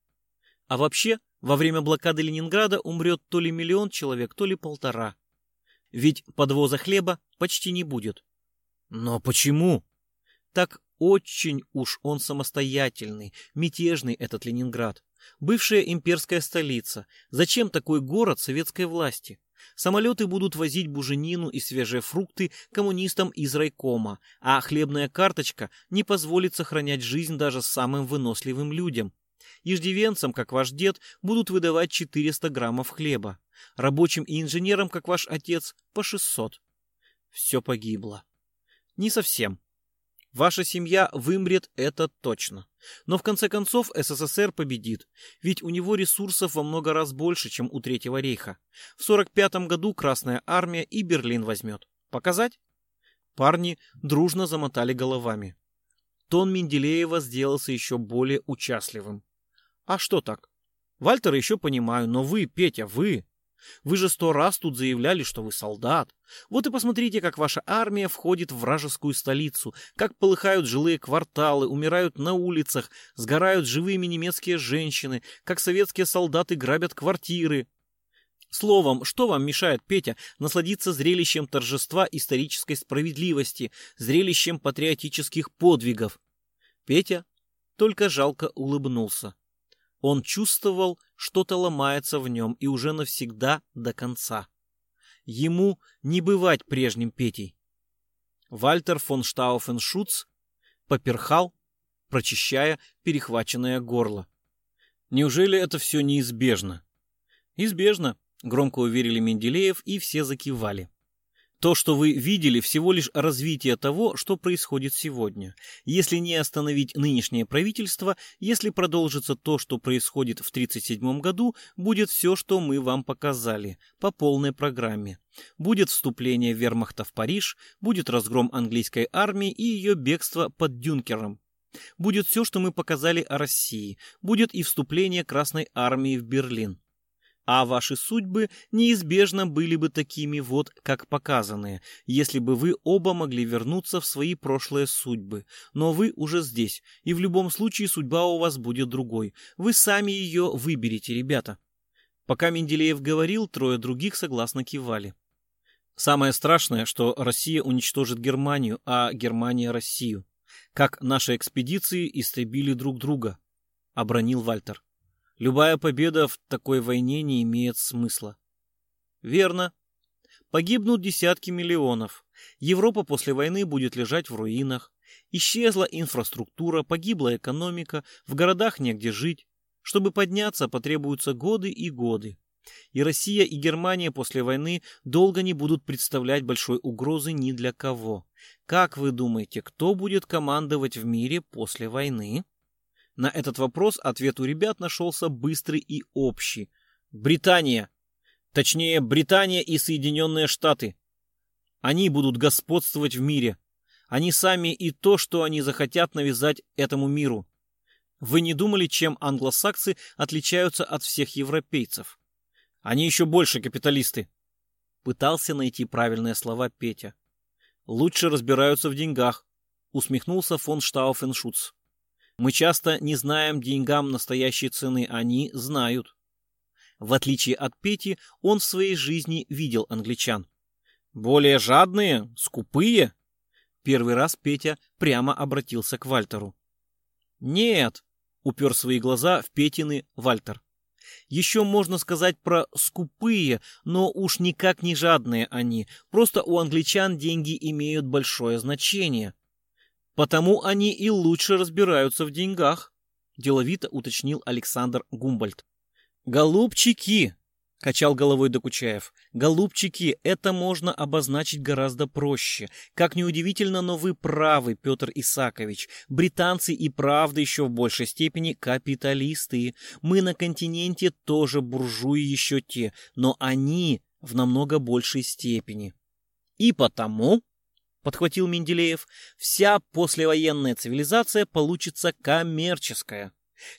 А вообще, во время блокады Ленинграда умрет то ли миллион человек, то ли полтора. Ведь подвоза хлеба почти не будет. Но почему? Так очень уж он самостоятельный, мятежный этот Ленинград. Бывшая имперская столица. Зачем такой город советской власти? Самолеты будут возить буженину и свежие фрукты коммунистам из райкома, а хлебная карточка не позволит сохранять жизнь даже самым выносливым людям. Иждивенцам, как ваш дед, будут выдавать 400 граммов хлеба. Рабочим и инженерам, как ваш отец, по 600. Все погибло. Не совсем. Ваша семья вымрет, это точно. Но в конце концов СССР победит, ведь у него ресурсов во много раз больше, чем у Третьего рейха. В 45-м году Красная Армия и Берлин возьмет. Показать? Парни дружно замотали головами. Тон Менделеева сделался еще более участливым. А что так? Вальтера еще понимаю, но вы, Петя, вы... Вы же сто раз тут заявляли, что вы солдат. Вот и посмотрите, как ваша армия входит в вражескую столицу, как полыхают жилые кварталы, умирают на улицах, сгорают живыми немецкие женщины, как советские солдаты грабят квартиры. Словом, что вам мешает, Петя, насладиться зрелищем торжества исторической справедливости, зрелищем патриотических подвигов? Петя только жалко улыбнулся. Он чувствовал, что-то ломается в нем и уже навсегда до конца. Ему не бывать прежним Петей. Вальтер фон Штауфен-Шуц поперхал, прочищая перехваченное горло. Неужели это все неизбежно? Избежно, громко уверили Менделеев, и все закивали. То, что вы видели, всего лишь развитие того, что происходит сегодня. Если не остановить нынешнее правительство, если продолжится то, что происходит в 1937 году, будет все, что мы вам показали, по полной программе. Будет вступление вермахта в Париж, будет разгром английской армии и ее бегство под Дюнкером. Будет все, что мы показали о России, будет и вступление Красной армии в Берлин а ваши судьбы неизбежно были бы такими вот, как показанные, если бы вы оба могли вернуться в свои прошлые судьбы. Но вы уже здесь, и в любом случае судьба у вас будет другой. Вы сами ее выберете, ребята. Пока Менделеев говорил, трое других согласно кивали. Самое страшное, что Россия уничтожит Германию, а Германия Россию. Как наши экспедиции истребили друг друга, обронил Вальтер. Любая победа в такой войне не имеет смысла. Верно. Погибнут десятки миллионов. Европа после войны будет лежать в руинах. Исчезла инфраструктура, погибла экономика, в городах негде жить. Чтобы подняться, потребуются годы и годы. И Россия, и Германия после войны долго не будут представлять большой угрозы ни для кого. Как вы думаете, кто будет командовать в мире после войны? На этот вопрос ответ у ребят нашелся быстрый и общий. Британия. Точнее, Британия и Соединенные Штаты. Они будут господствовать в мире. Они сами и то, что они захотят навязать этому миру. Вы не думали, чем англосаксы отличаются от всех европейцев? Они еще больше капиталисты. Пытался найти правильные слова Петя. Лучше разбираются в деньгах, усмехнулся фон Штауфеншутц. Мы часто не знаем деньгам настоящей цены, они знают. В отличие от Пети, он в своей жизни видел англичан. Более жадные, скупые. Первый раз Петя прямо обратился к Вальтеру. Нет, упер свои глаза в Петины Вальтер. Еще можно сказать про скупые, но уж никак не жадные они. Просто у англичан деньги имеют большое значение. Потому они и лучше разбираются в деньгах, деловито уточнил Александр Гумбольд. Голубчики, качал головой Докучаев. Голубчики, это можно обозначить гораздо проще. Как неудивительно, но вы правы, Петр Исакович. Британцы и правда еще в большей степени капиталисты. Мы на континенте тоже буржуи еще те, но они в намного большей степени. И потому подхватил Менделеев, вся послевоенная цивилизация получится коммерческая.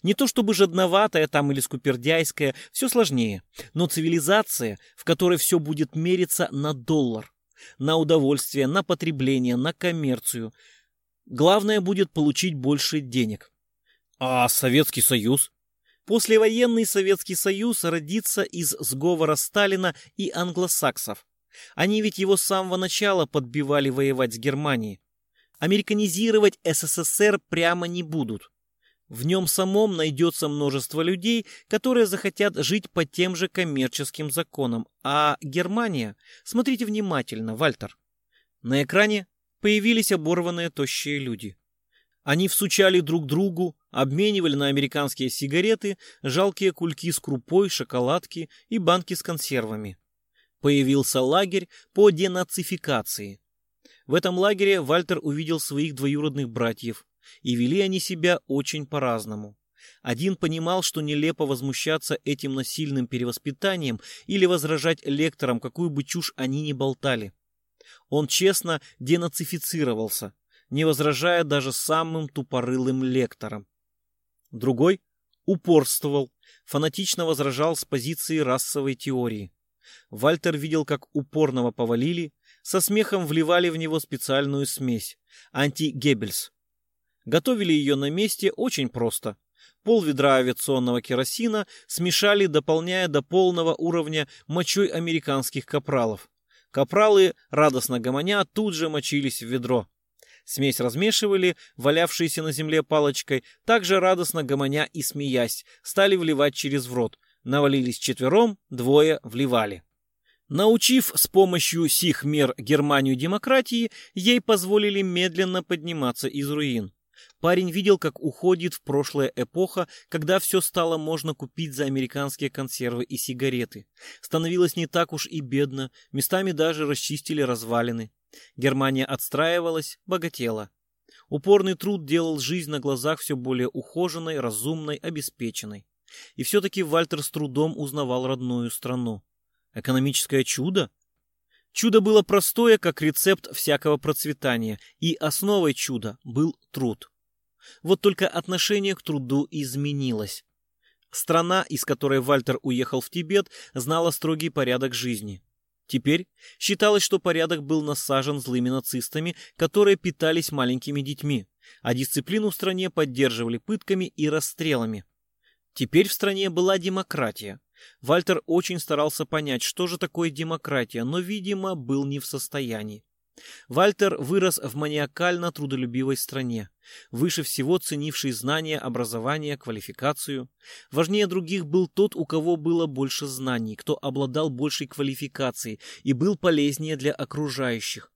Не то чтобы жадноватая там или скупердяйская, все сложнее, но цивилизация, в которой все будет мериться на доллар, на удовольствие, на потребление, на коммерцию. Главное будет получить больше денег. А Советский Союз? Послевоенный Советский Союз родится из сговора Сталина и англосаксов. Они ведь его с самого начала подбивали воевать с Германией. Американизировать СССР прямо не будут. В нем самом найдется множество людей, которые захотят жить по тем же коммерческим законам. А Германия... Смотрите внимательно, Вальтер. На экране появились оборванные тощие люди. Они всучали друг другу, обменивали на американские сигареты, жалкие кульки с крупой, шоколадки и банки с консервами появился лагерь по денацификации. В этом лагере Вальтер увидел своих двоюродных братьев, и вели они себя очень по-разному. Один понимал, что нелепо возмущаться этим насильным перевоспитанием или возражать лекторам, какую бы чушь они ни болтали. Он честно денацифицировался, не возражая даже самым тупорылым лекторам. Другой упорствовал, фанатично возражал с позиции расовой теории. Вальтер видел, как упорного повалили, со смехом вливали в него специальную смесь – анти-геббельс. Готовили ее на месте очень просто. Пол ведра авиационного керосина смешали, дополняя до полного уровня мочой американских капралов. Капралы, радостно гомоня, тут же мочились в ведро. Смесь размешивали, валявшиеся на земле палочкой, также радостно гомоня и смеясь, стали вливать через в рот – навалились четвером, двое вливали. Научив с помощью сих мер Германию демократии, ей позволили медленно подниматься из руин. Парень видел, как уходит в прошлое эпоха, когда все стало можно купить за американские консервы и сигареты. Становилось не так уж и бедно, местами даже расчистили развалины. Германия отстраивалась, богатела. Упорный труд делал жизнь на глазах все более ухоженной, разумной, обеспеченной. И все-таки Вальтер с трудом узнавал родную страну. Экономическое чудо? Чудо было простое, как рецепт всякого процветания, и основой чуда был труд. Вот только отношение к труду изменилось. Страна, из которой Вальтер уехал в Тибет, знала строгий порядок жизни. Теперь считалось, что порядок был насажен злыми нацистами, которые питались маленькими детьми, а дисциплину в стране поддерживали пытками и расстрелами. Теперь в стране была демократия. Вальтер очень старался понять, что же такое демократия, но, видимо, был не в состоянии. Вальтер вырос в маниакально трудолюбивой стране, выше всего ценивший знания, образование, квалификацию. Важнее других был тот, у кого было больше знаний, кто обладал большей квалификацией и был полезнее для окружающих.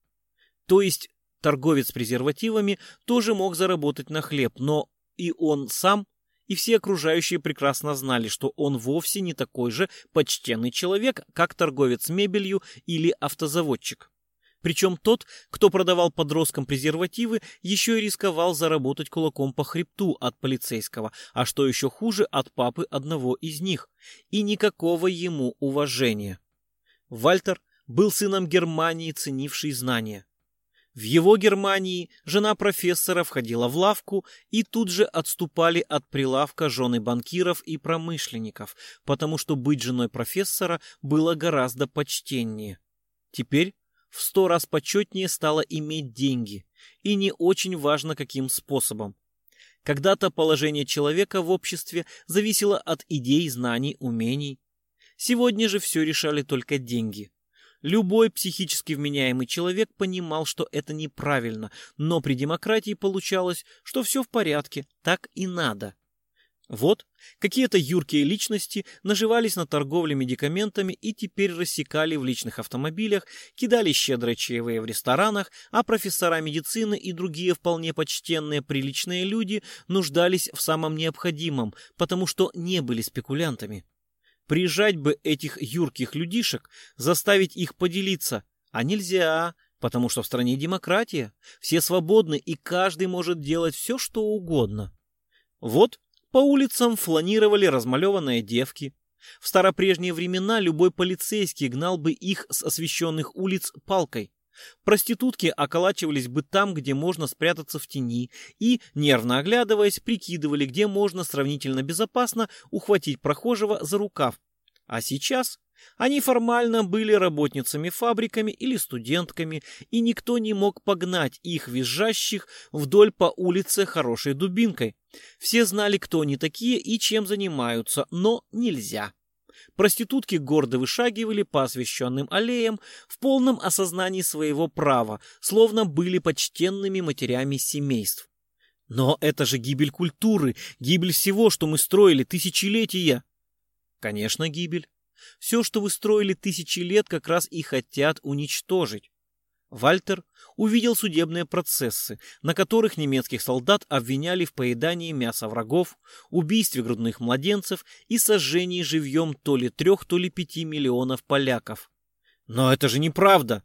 То есть торговец презервативами тоже мог заработать на хлеб, но и он сам и все окружающие прекрасно знали, что он вовсе не такой же почтенный человек, как торговец мебелью или автозаводчик. Причем тот, кто продавал подросткам презервативы, еще и рисковал заработать кулаком по хребту от полицейского, а что еще хуже, от папы одного из них. И никакого ему уважения. Вальтер был сыном Германии, ценивший знания. В его Германии жена профессора входила в лавку, и тут же отступали от прилавка жены банкиров и промышленников, потому что быть женой профессора было гораздо почтеннее. Теперь в сто раз почетнее стало иметь деньги, и не очень важно каким способом. Когда-то положение человека в обществе зависело от идей, знаний, умений. Сегодня же все решали только деньги. Любой психически вменяемый человек понимал, что это неправильно, но при демократии получалось, что все в порядке, так и надо. Вот, какие-то юркие личности наживались на торговле медикаментами и теперь рассекали в личных автомобилях, кидали щедрые чаевые в ресторанах, а профессора медицины и другие вполне почтенные приличные люди нуждались в самом необходимом, потому что не были спекулянтами. Приезжать бы этих юрких людишек, заставить их поделиться, а нельзя, потому что в стране демократия, все свободны и каждый может делать все, что угодно. Вот по улицам фланировали размалеванные девки. В старопрежние времена любой полицейский гнал бы их с освещенных улиц палкой. Проститутки околачивались бы там, где можно спрятаться в тени, и, нервно оглядываясь, прикидывали, где можно сравнительно безопасно ухватить прохожего за рукав. А сейчас они формально были работницами фабриками или студентками, и никто не мог погнать их визжащих вдоль по улице хорошей дубинкой. Все знали, кто они такие и чем занимаются, но нельзя. Проститутки гордо вышагивали по освещенным аллеям в полном осознании своего права, словно были почтенными матерями семейств. Но это же гибель культуры, гибель всего, что мы строили тысячелетия. Конечно, гибель. Все, что вы строили тысячи лет, как раз и хотят уничтожить. Вальтер увидел судебные процессы, на которых немецких солдат обвиняли в поедании мяса врагов, убийстве грудных младенцев и сожжении живьем то ли трех, то ли пяти миллионов поляков. Но это же неправда!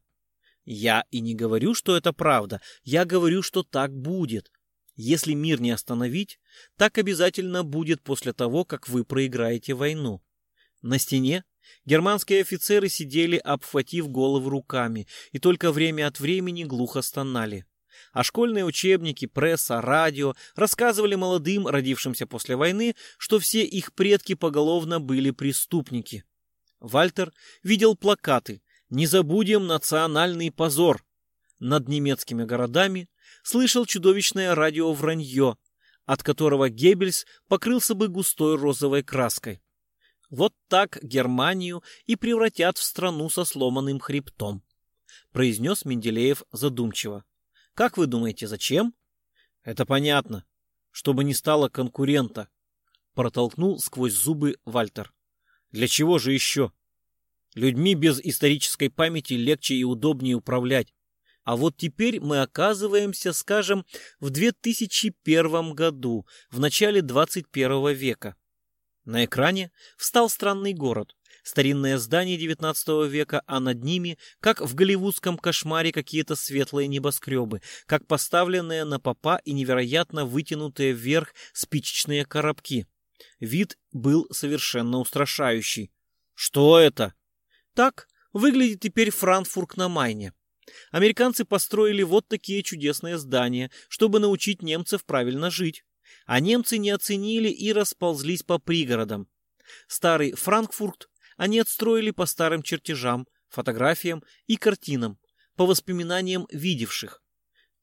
Я и не говорю, что это правда, я говорю, что так будет. Если мир не остановить, так обязательно будет после того, как вы проиграете войну. На стене германские офицеры сидели, обхватив головы руками, и только время от времени глухо стонали. А школьные учебники, пресса, радио рассказывали молодым, родившимся после войны, что все их предки поголовно были преступники. Вальтер видел плакаты «Не забудем национальный позор». Над немецкими городами слышал чудовищное радиовранье, от которого Геббельс покрылся бы густой розовой краской. Вот так Германию и превратят в страну со сломанным хребтом, произнес Менделеев задумчиво. Как вы думаете, зачем? Это понятно, чтобы не стало конкурента, протолкнул сквозь зубы Вальтер. Для чего же еще? Людьми без исторической памяти легче и удобнее управлять. А вот теперь мы оказываемся, скажем, в 2001 году, в начале 21 века. На экране встал странный город, старинное здание XIX века, а над ними, как в голливудском кошмаре, какие-то светлые небоскребы, как поставленные на попа и невероятно вытянутые вверх спичечные коробки. Вид был совершенно устрашающий. Что это? Так выглядит теперь Франкфурт на Майне. Американцы построили вот такие чудесные здания, чтобы научить немцев правильно жить а немцы не оценили и расползлись по пригородам. Старый Франкфурт они отстроили по старым чертежам, фотографиям и картинам, по воспоминаниям видевших.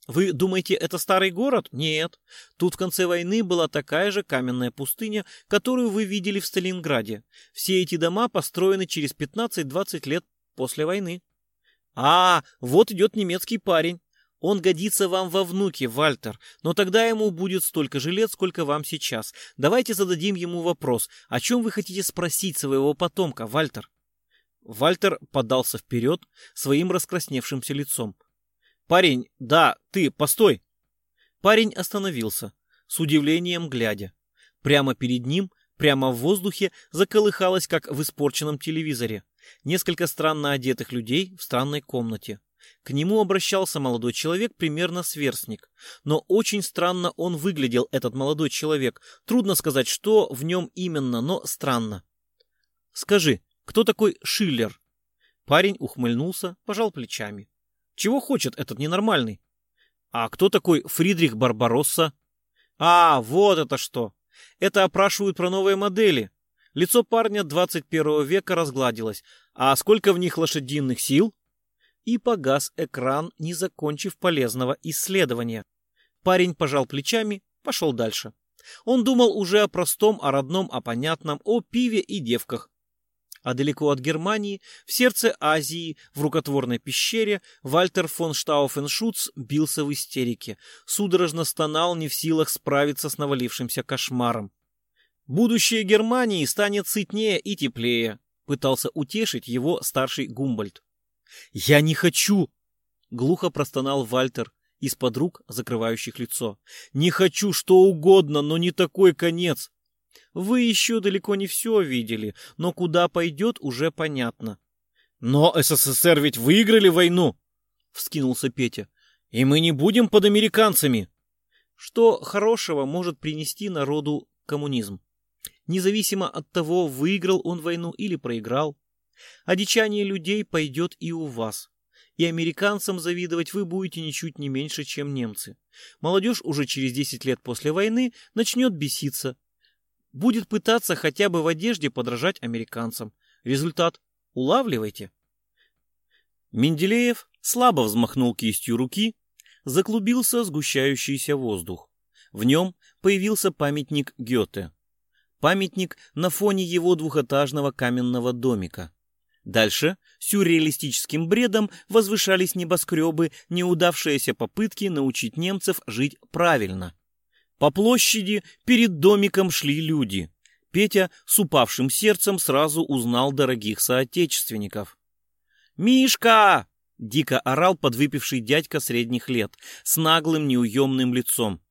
Вы думаете, это старый город? Нет. Тут в конце войны была такая же каменная пустыня, которую вы видели в Сталинграде. Все эти дома построены через 15-20 лет после войны. А, вот идет немецкий парень. Он годится вам во внуки, Вальтер, но тогда ему будет столько же лет, сколько вам сейчас. Давайте зададим ему вопрос. О чем вы хотите спросить своего потомка, Вальтер? Вальтер подался вперед своим раскрасневшимся лицом. «Парень, да, ты, постой!» Парень остановился, с удивлением глядя. Прямо перед ним, прямо в воздухе, заколыхалось, как в испорченном телевизоре. Несколько странно одетых людей в странной комнате. К нему обращался молодой человек, примерно сверстник. Но очень странно он выглядел, этот молодой человек. Трудно сказать, что в нем именно, но странно. «Скажи, кто такой Шиллер?» Парень ухмыльнулся, пожал плечами. «Чего хочет этот ненормальный?» «А кто такой Фридрих Барбаросса?» «А, вот это что! Это опрашивают про новые модели. Лицо парня 21 века разгладилось. А сколько в них лошадиных сил?» И погас экран, не закончив полезного исследования. Парень пожал плечами, пошел дальше. Он думал уже о простом, о родном, о понятном, о пиве и девках. А далеко от Германии, в сердце Азии, в рукотворной пещере, Вальтер фон Штауфеншутц бился в истерике, судорожно стонал, не в силах справиться с навалившимся кошмаром. «Будущее Германии станет сытнее и теплее», пытался утешить его старший Гумбольд. «Я не хочу!» — глухо простонал Вальтер из-под рук, закрывающих лицо. «Не хочу что угодно, но не такой конец!» «Вы еще далеко не все видели, но куда пойдет, уже понятно». «Но СССР ведь выиграли войну!» — вскинулся Петя. «И мы не будем под американцами!» Что хорошего может принести народу коммунизм? Независимо от того, выиграл он войну или проиграл. Одичание людей пойдет и у вас. И американцам завидовать вы будете ничуть не меньше, чем немцы. Молодежь уже через 10 лет после войны начнет беситься. Будет пытаться хотя бы в одежде подражать американцам. Результат улавливайте. Менделеев слабо взмахнул кистью руки, заклубился сгущающийся воздух. В нем появился памятник Гёте. Памятник на фоне его двухэтажного каменного домика. Дальше сюрреалистическим бредом возвышались небоскребы, неудавшиеся попытки научить немцев жить правильно. По площади перед домиком шли люди. Петя с упавшим сердцем сразу узнал дорогих соотечественников. «Мишка!» — дико орал подвыпивший дядька средних лет с наглым неуемным лицом.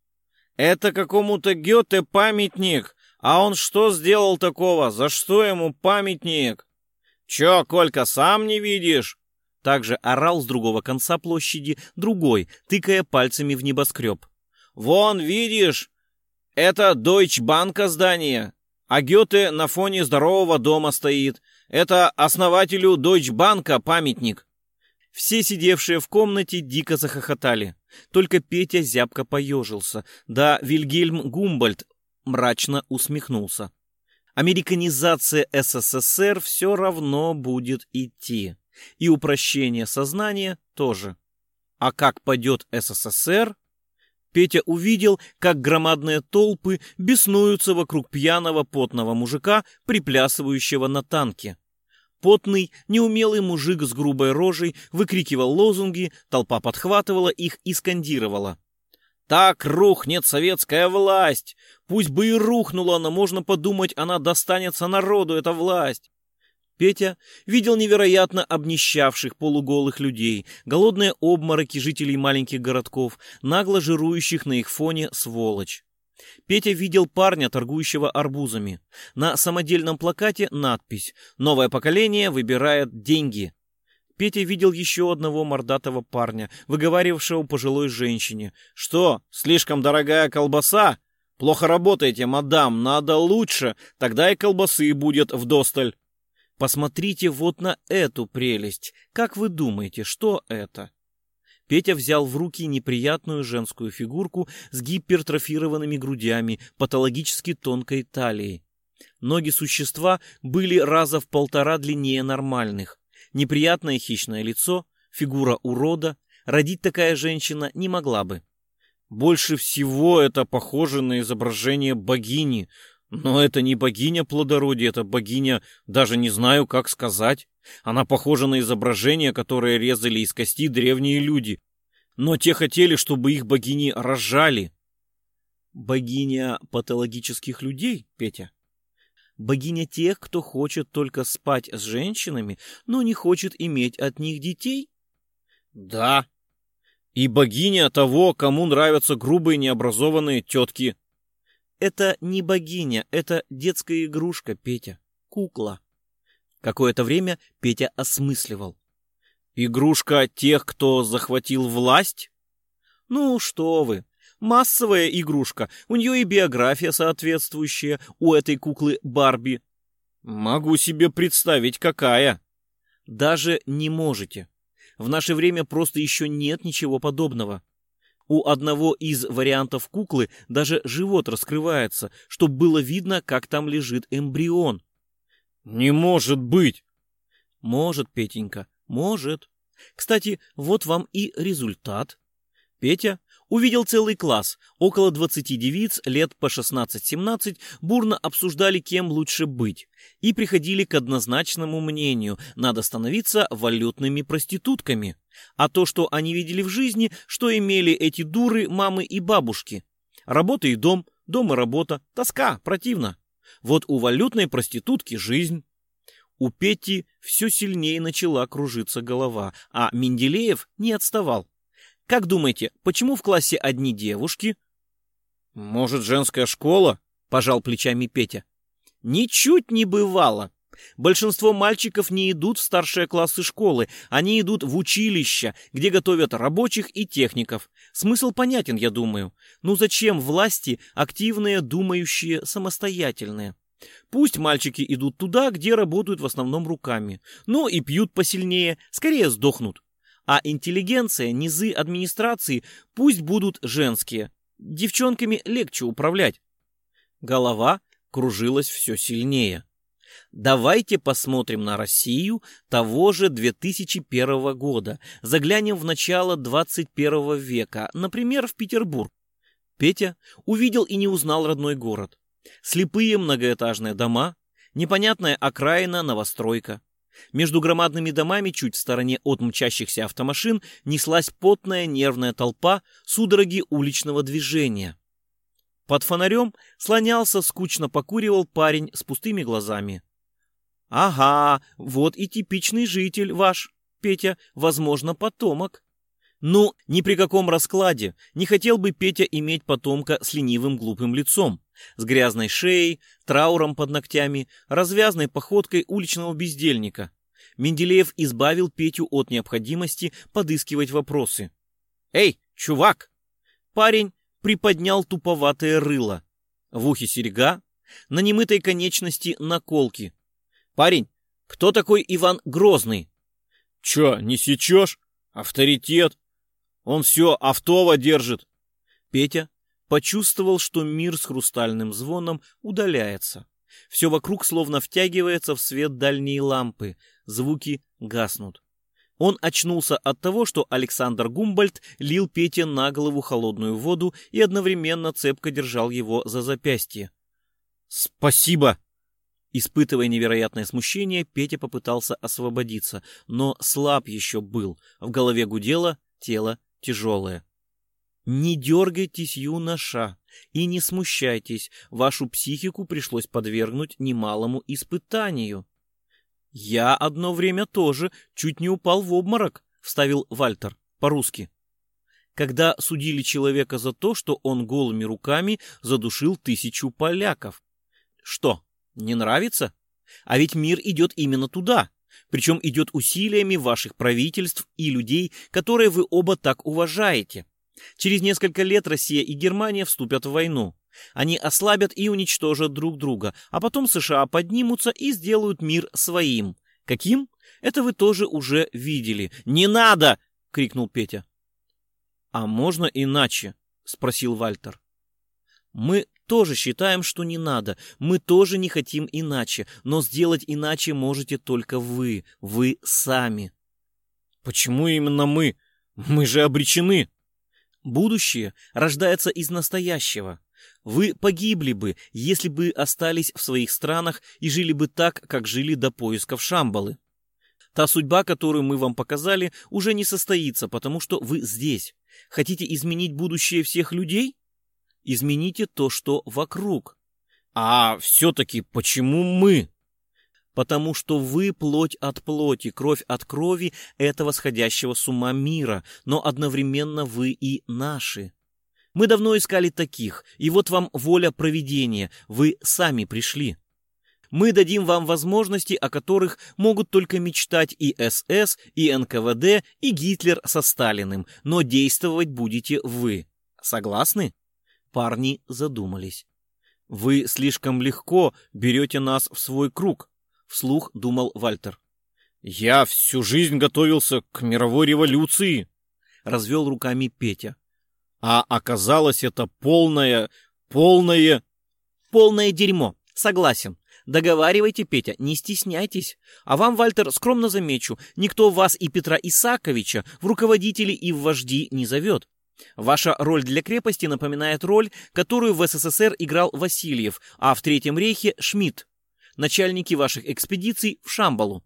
«Это какому-то Гёте памятник! А он что сделал такого? За что ему памятник?» «Чё, Колька, сам не видишь?» Также орал с другого конца площади другой, тыкая пальцами в небоскреб. «Вон, видишь, это Bank здание, а Гёте на фоне здорового дома стоит. Это основателю Bank памятник». Все сидевшие в комнате дико захохотали. Только Петя зябко поежился, да Вильгельм Гумбольд мрачно усмехнулся американизация СССР все равно будет идти. И упрощение сознания тоже. А как пойдет СССР? Петя увидел, как громадные толпы беснуются вокруг пьяного потного мужика, приплясывающего на танке. Потный, неумелый мужик с грубой рожей выкрикивал лозунги, толпа подхватывала их и скандировала. Так рухнет советская власть. Пусть бы и рухнула, но можно подумать, она достанется народу, эта власть. Петя видел невероятно обнищавших полуголых людей, голодные обмороки жителей маленьких городков, нагло жирующих на их фоне сволочь. Петя видел парня, торгующего арбузами. На самодельном плакате надпись «Новое поколение выбирает деньги». Петя видел еще одного мордатого парня, выговаривавшего пожилой женщине. «Что, слишком дорогая колбаса? Плохо работаете, мадам, надо лучше, тогда и колбасы будет вдосталь». Посмотрите вот на эту прелесть. Как вы думаете, что это? Петя взял в руки неприятную женскую фигурку с гипертрофированными грудями, патологически тонкой талией. Ноги существа были раза в полтора длиннее нормальных. Неприятное хищное лицо, фигура урода. Родить такая женщина не могла бы. Больше всего это похоже на изображение богини, но это не богиня плодородия, это богиня, даже не знаю, как сказать. Она похожа на изображение, которое резали из кости древние люди. Но те хотели, чтобы их богини рожали. Богиня патологических людей, Петя? Богиня тех, кто хочет только спать с женщинами, но не хочет иметь от них детей? Да. И богиня того, кому нравятся грубые необразованные тетки. Это не богиня, это детская игрушка, Петя. Кукла. Какое-то время Петя осмысливал. Игрушка тех, кто захватил власть? Ну, что вы. Массовая игрушка. У нее и биография соответствующая у этой куклы Барби. Могу себе представить, какая. Даже не можете. В наше время просто еще нет ничего подобного. У одного из вариантов куклы даже живот раскрывается, чтобы было видно, как там лежит эмбрион. Не может быть! Может, Петенька, может. Кстати, вот вам и результат. Петя увидел целый класс, около 20 девиц, лет по 16-17, бурно обсуждали, кем лучше быть, и приходили к однозначному мнению, надо становиться валютными проститутками. А то, что они видели в жизни, что имели эти дуры, мамы и бабушки. Работа и дом, дом и работа, тоска, противно. Вот у валютной проститутки жизнь. У Пети все сильнее начала кружиться голова, а Менделеев не отставал. Как думаете, почему в классе одни девушки? Может, женская школа? Пожал плечами Петя. Ничуть не бывало. Большинство мальчиков не идут в старшие классы школы, они идут в училища, где готовят рабочих и техников. Смысл понятен, я думаю. Ну зачем власти активные, думающие, самостоятельные? Пусть мальчики идут туда, где работают в основном руками. Но и пьют посильнее, скорее сдохнут. А интеллигенция, низы администрации пусть будут женские. Девчонками легче управлять. Голова кружилась все сильнее. Давайте посмотрим на Россию того же 2001 года. Заглянем в начало 21 века, например, в Петербург. Петя увидел и не узнал родной город. Слепые многоэтажные дома, непонятная окраина, новостройка. Между громадными домами, чуть в стороне от мчащихся автомашин, неслась потная нервная толпа судороги уличного движения. Под фонарем слонялся, скучно покуривал парень с пустыми глазами. «Ага, вот и типичный житель ваш, Петя, возможно, потомок». Ну, ни при каком раскладе не хотел бы Петя иметь потомка с ленивым глупым лицом, с грязной шеей, трауром под ногтями, развязной походкой уличного бездельника. Менделеев избавил Петю от необходимости подыскивать вопросы. «Эй, чувак!» Парень приподнял туповатое рыло. В ухе серьга, на немытой конечности наколки. «Парень, кто такой Иван Грозный?» «Чё, не сечешь? Авторитет. Он все автово держит. Петя почувствовал, что мир с хрустальным звоном удаляется. Все вокруг словно втягивается в свет дальние лампы, звуки гаснут. Он очнулся от того, что Александр Гумбольд лил Пете на голову холодную воду и одновременно цепко держал его за запястье. «Спасибо!» Испытывая невероятное смущение, Петя попытался освободиться, но слаб еще был, в голове гудело, тело тяжелое. Не дергайтесь, юноша, и не смущайтесь, вашу психику пришлось подвергнуть немалому испытанию. Я одно время тоже чуть не упал в обморок, вставил Вальтер по-русски. Когда судили человека за то, что он голыми руками задушил тысячу поляков. Что, не нравится? А ведь мир идет именно туда, причем идет усилиями ваших правительств и людей, которые вы оба так уважаете. Через несколько лет Россия и Германия вступят в войну. Они ослабят и уничтожат друг друга, а потом США поднимутся и сделают мир своим. Каким? Это вы тоже уже видели. «Не надо!» — крикнул Петя. «А можно иначе?» — спросил Вальтер. «Мы тоже считаем, что не надо. Мы тоже не хотим иначе. Но сделать иначе можете только вы. Вы сами». «Почему именно мы? Мы же обречены!» Будущее рождается из настоящего. Вы погибли бы, если бы остались в своих странах и жили бы так, как жили до поисков Шамбалы. Та судьба, которую мы вам показали, уже не состоится, потому что вы здесь. Хотите изменить будущее всех людей? Измените то, что вокруг. А все-таки почему мы? Потому что вы плоть от плоти, кровь от крови этого сходящего с ума мира, но одновременно вы и наши. Мы давно искали таких, и вот вам воля провидения, вы сами пришли. Мы дадим вам возможности, о которых могут только мечтать и СС, и НКВД, и Гитлер со Сталиным, но действовать будете вы. Согласны? Парни задумались. Вы слишком легко берете нас в свой круг, вслух думал Вальтер. «Я всю жизнь готовился к мировой революции», — развел руками Петя. «А оказалось это полное, полное...» «Полное дерьмо, согласен. Договаривайте, Петя, не стесняйтесь. А вам, Вальтер, скромно замечу, никто вас и Петра Исаковича в руководители и в вожди не зовет. Ваша роль для крепости напоминает роль, которую в СССР играл Васильев, а в Третьем рейхе — Шмидт начальники ваших экспедиций в Шамбалу.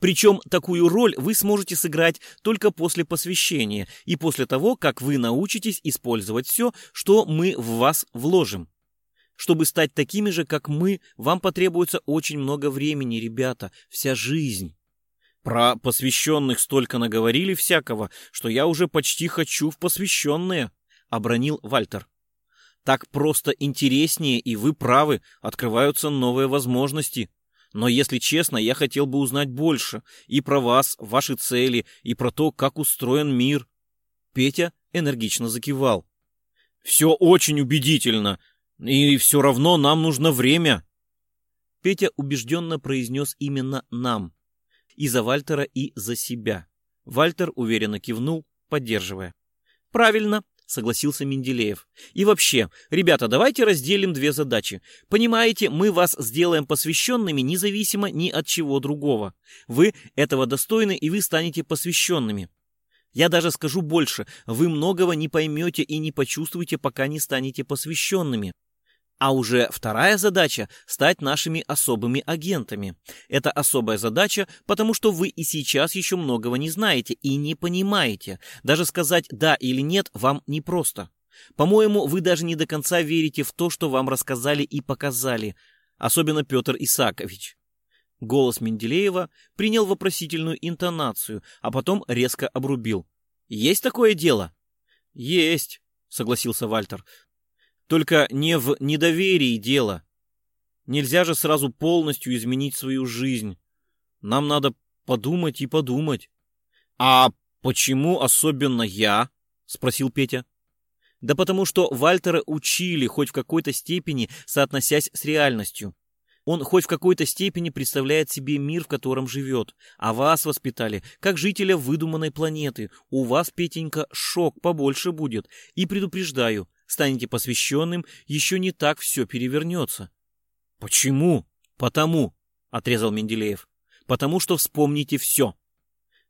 Причем такую роль вы сможете сыграть только после посвящения и после того, как вы научитесь использовать все, что мы в вас вложим. Чтобы стать такими же, как мы, вам потребуется очень много времени, ребята, вся жизнь. Про посвященных столько наговорили всякого, что я уже почти хочу в посвященные, — обронил Вальтер. Так просто интереснее, и вы правы, открываются новые возможности. Но, если честно, я хотел бы узнать больше и про вас, ваши цели, и про то, как устроен мир. Петя энергично закивал. Все очень убедительно, и все равно нам нужно время. Петя убежденно произнес именно «нам». И за Вальтера, и за себя. Вальтер уверенно кивнул, поддерживая. «Правильно, согласился Менделеев. И вообще, ребята, давайте разделим две задачи. Понимаете, мы вас сделаем посвященными независимо ни от чего другого. Вы этого достойны, и вы станете посвященными. Я даже скажу больше, вы многого не поймете и не почувствуете, пока не станете посвященными. А уже вторая задача – стать нашими особыми агентами. Это особая задача, потому что вы и сейчас еще многого не знаете и не понимаете. Даже сказать «да» или «нет» вам непросто. По-моему, вы даже не до конца верите в то, что вам рассказали и показали, особенно Петр Исакович. Голос Менделеева принял вопросительную интонацию, а потом резко обрубил. «Есть такое дело?» «Есть», — согласился Вальтер. Только не в недоверии дело. Нельзя же сразу полностью изменить свою жизнь. Нам надо подумать и подумать. А почему особенно я? Спросил Петя. Да потому что Вальтера учили, хоть в какой-то степени соотносясь с реальностью. Он хоть в какой-то степени представляет себе мир, в котором живет. А вас воспитали, как жителя выдуманной планеты. У вас, Петенька, шок побольше будет. И предупреждаю, станете посвященным, еще не так все перевернется. — Почему? — Потому, — отрезал Менделеев. — Потому что вспомните все.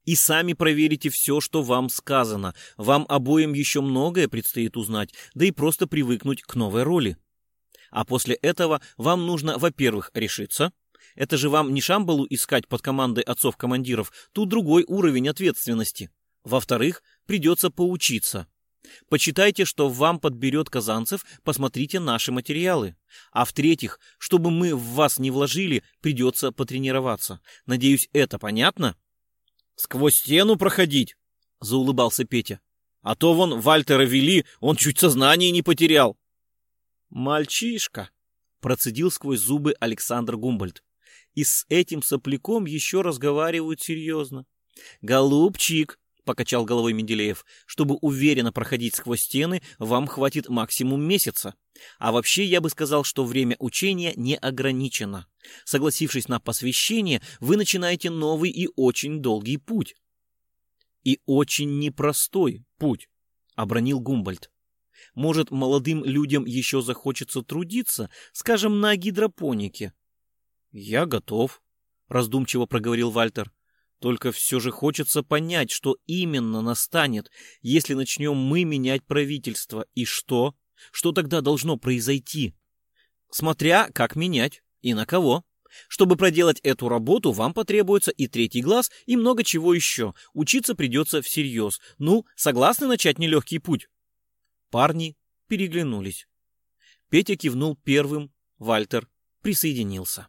И сами проверите все, что вам сказано. Вам обоим еще многое предстоит узнать, да и просто привыкнуть к новой роли. А после этого вам нужно, во-первых, решиться. Это же вам не Шамбалу искать под командой отцов-командиров, тут другой уровень ответственности. Во-вторых, придется поучиться. Почитайте, что вам подберет Казанцев, посмотрите наши материалы. А в-третьих, чтобы мы в вас не вложили, придется потренироваться. Надеюсь, это понятно? Сквозь стену проходить, заулыбался Петя. А то вон Вальтера вели, он чуть сознание не потерял. Мальчишка, процедил сквозь зубы Александр Гумбольд. И с этим сопляком еще разговаривают серьезно. Голубчик, покачал головой Менделеев. Чтобы уверенно проходить сквозь стены, вам хватит максимум месяца. А вообще я бы сказал, что время учения не ограничено. Согласившись на посвящение, вы начинаете новый и очень долгий путь. И очень непростой путь, обронил Гумбольд. Может, молодым людям еще захочется трудиться, скажем, на гидропонике? Я готов, раздумчиво проговорил Вальтер. Только все же хочется понять, что именно настанет, если начнем мы менять правительство, и что? Что тогда должно произойти? Смотря как менять и на кого. Чтобы проделать эту работу, вам потребуется и третий глаз, и много чего еще. Учиться придется всерьез. Ну, согласны начать нелегкий путь? Парни переглянулись. Петя кивнул первым, Вальтер присоединился.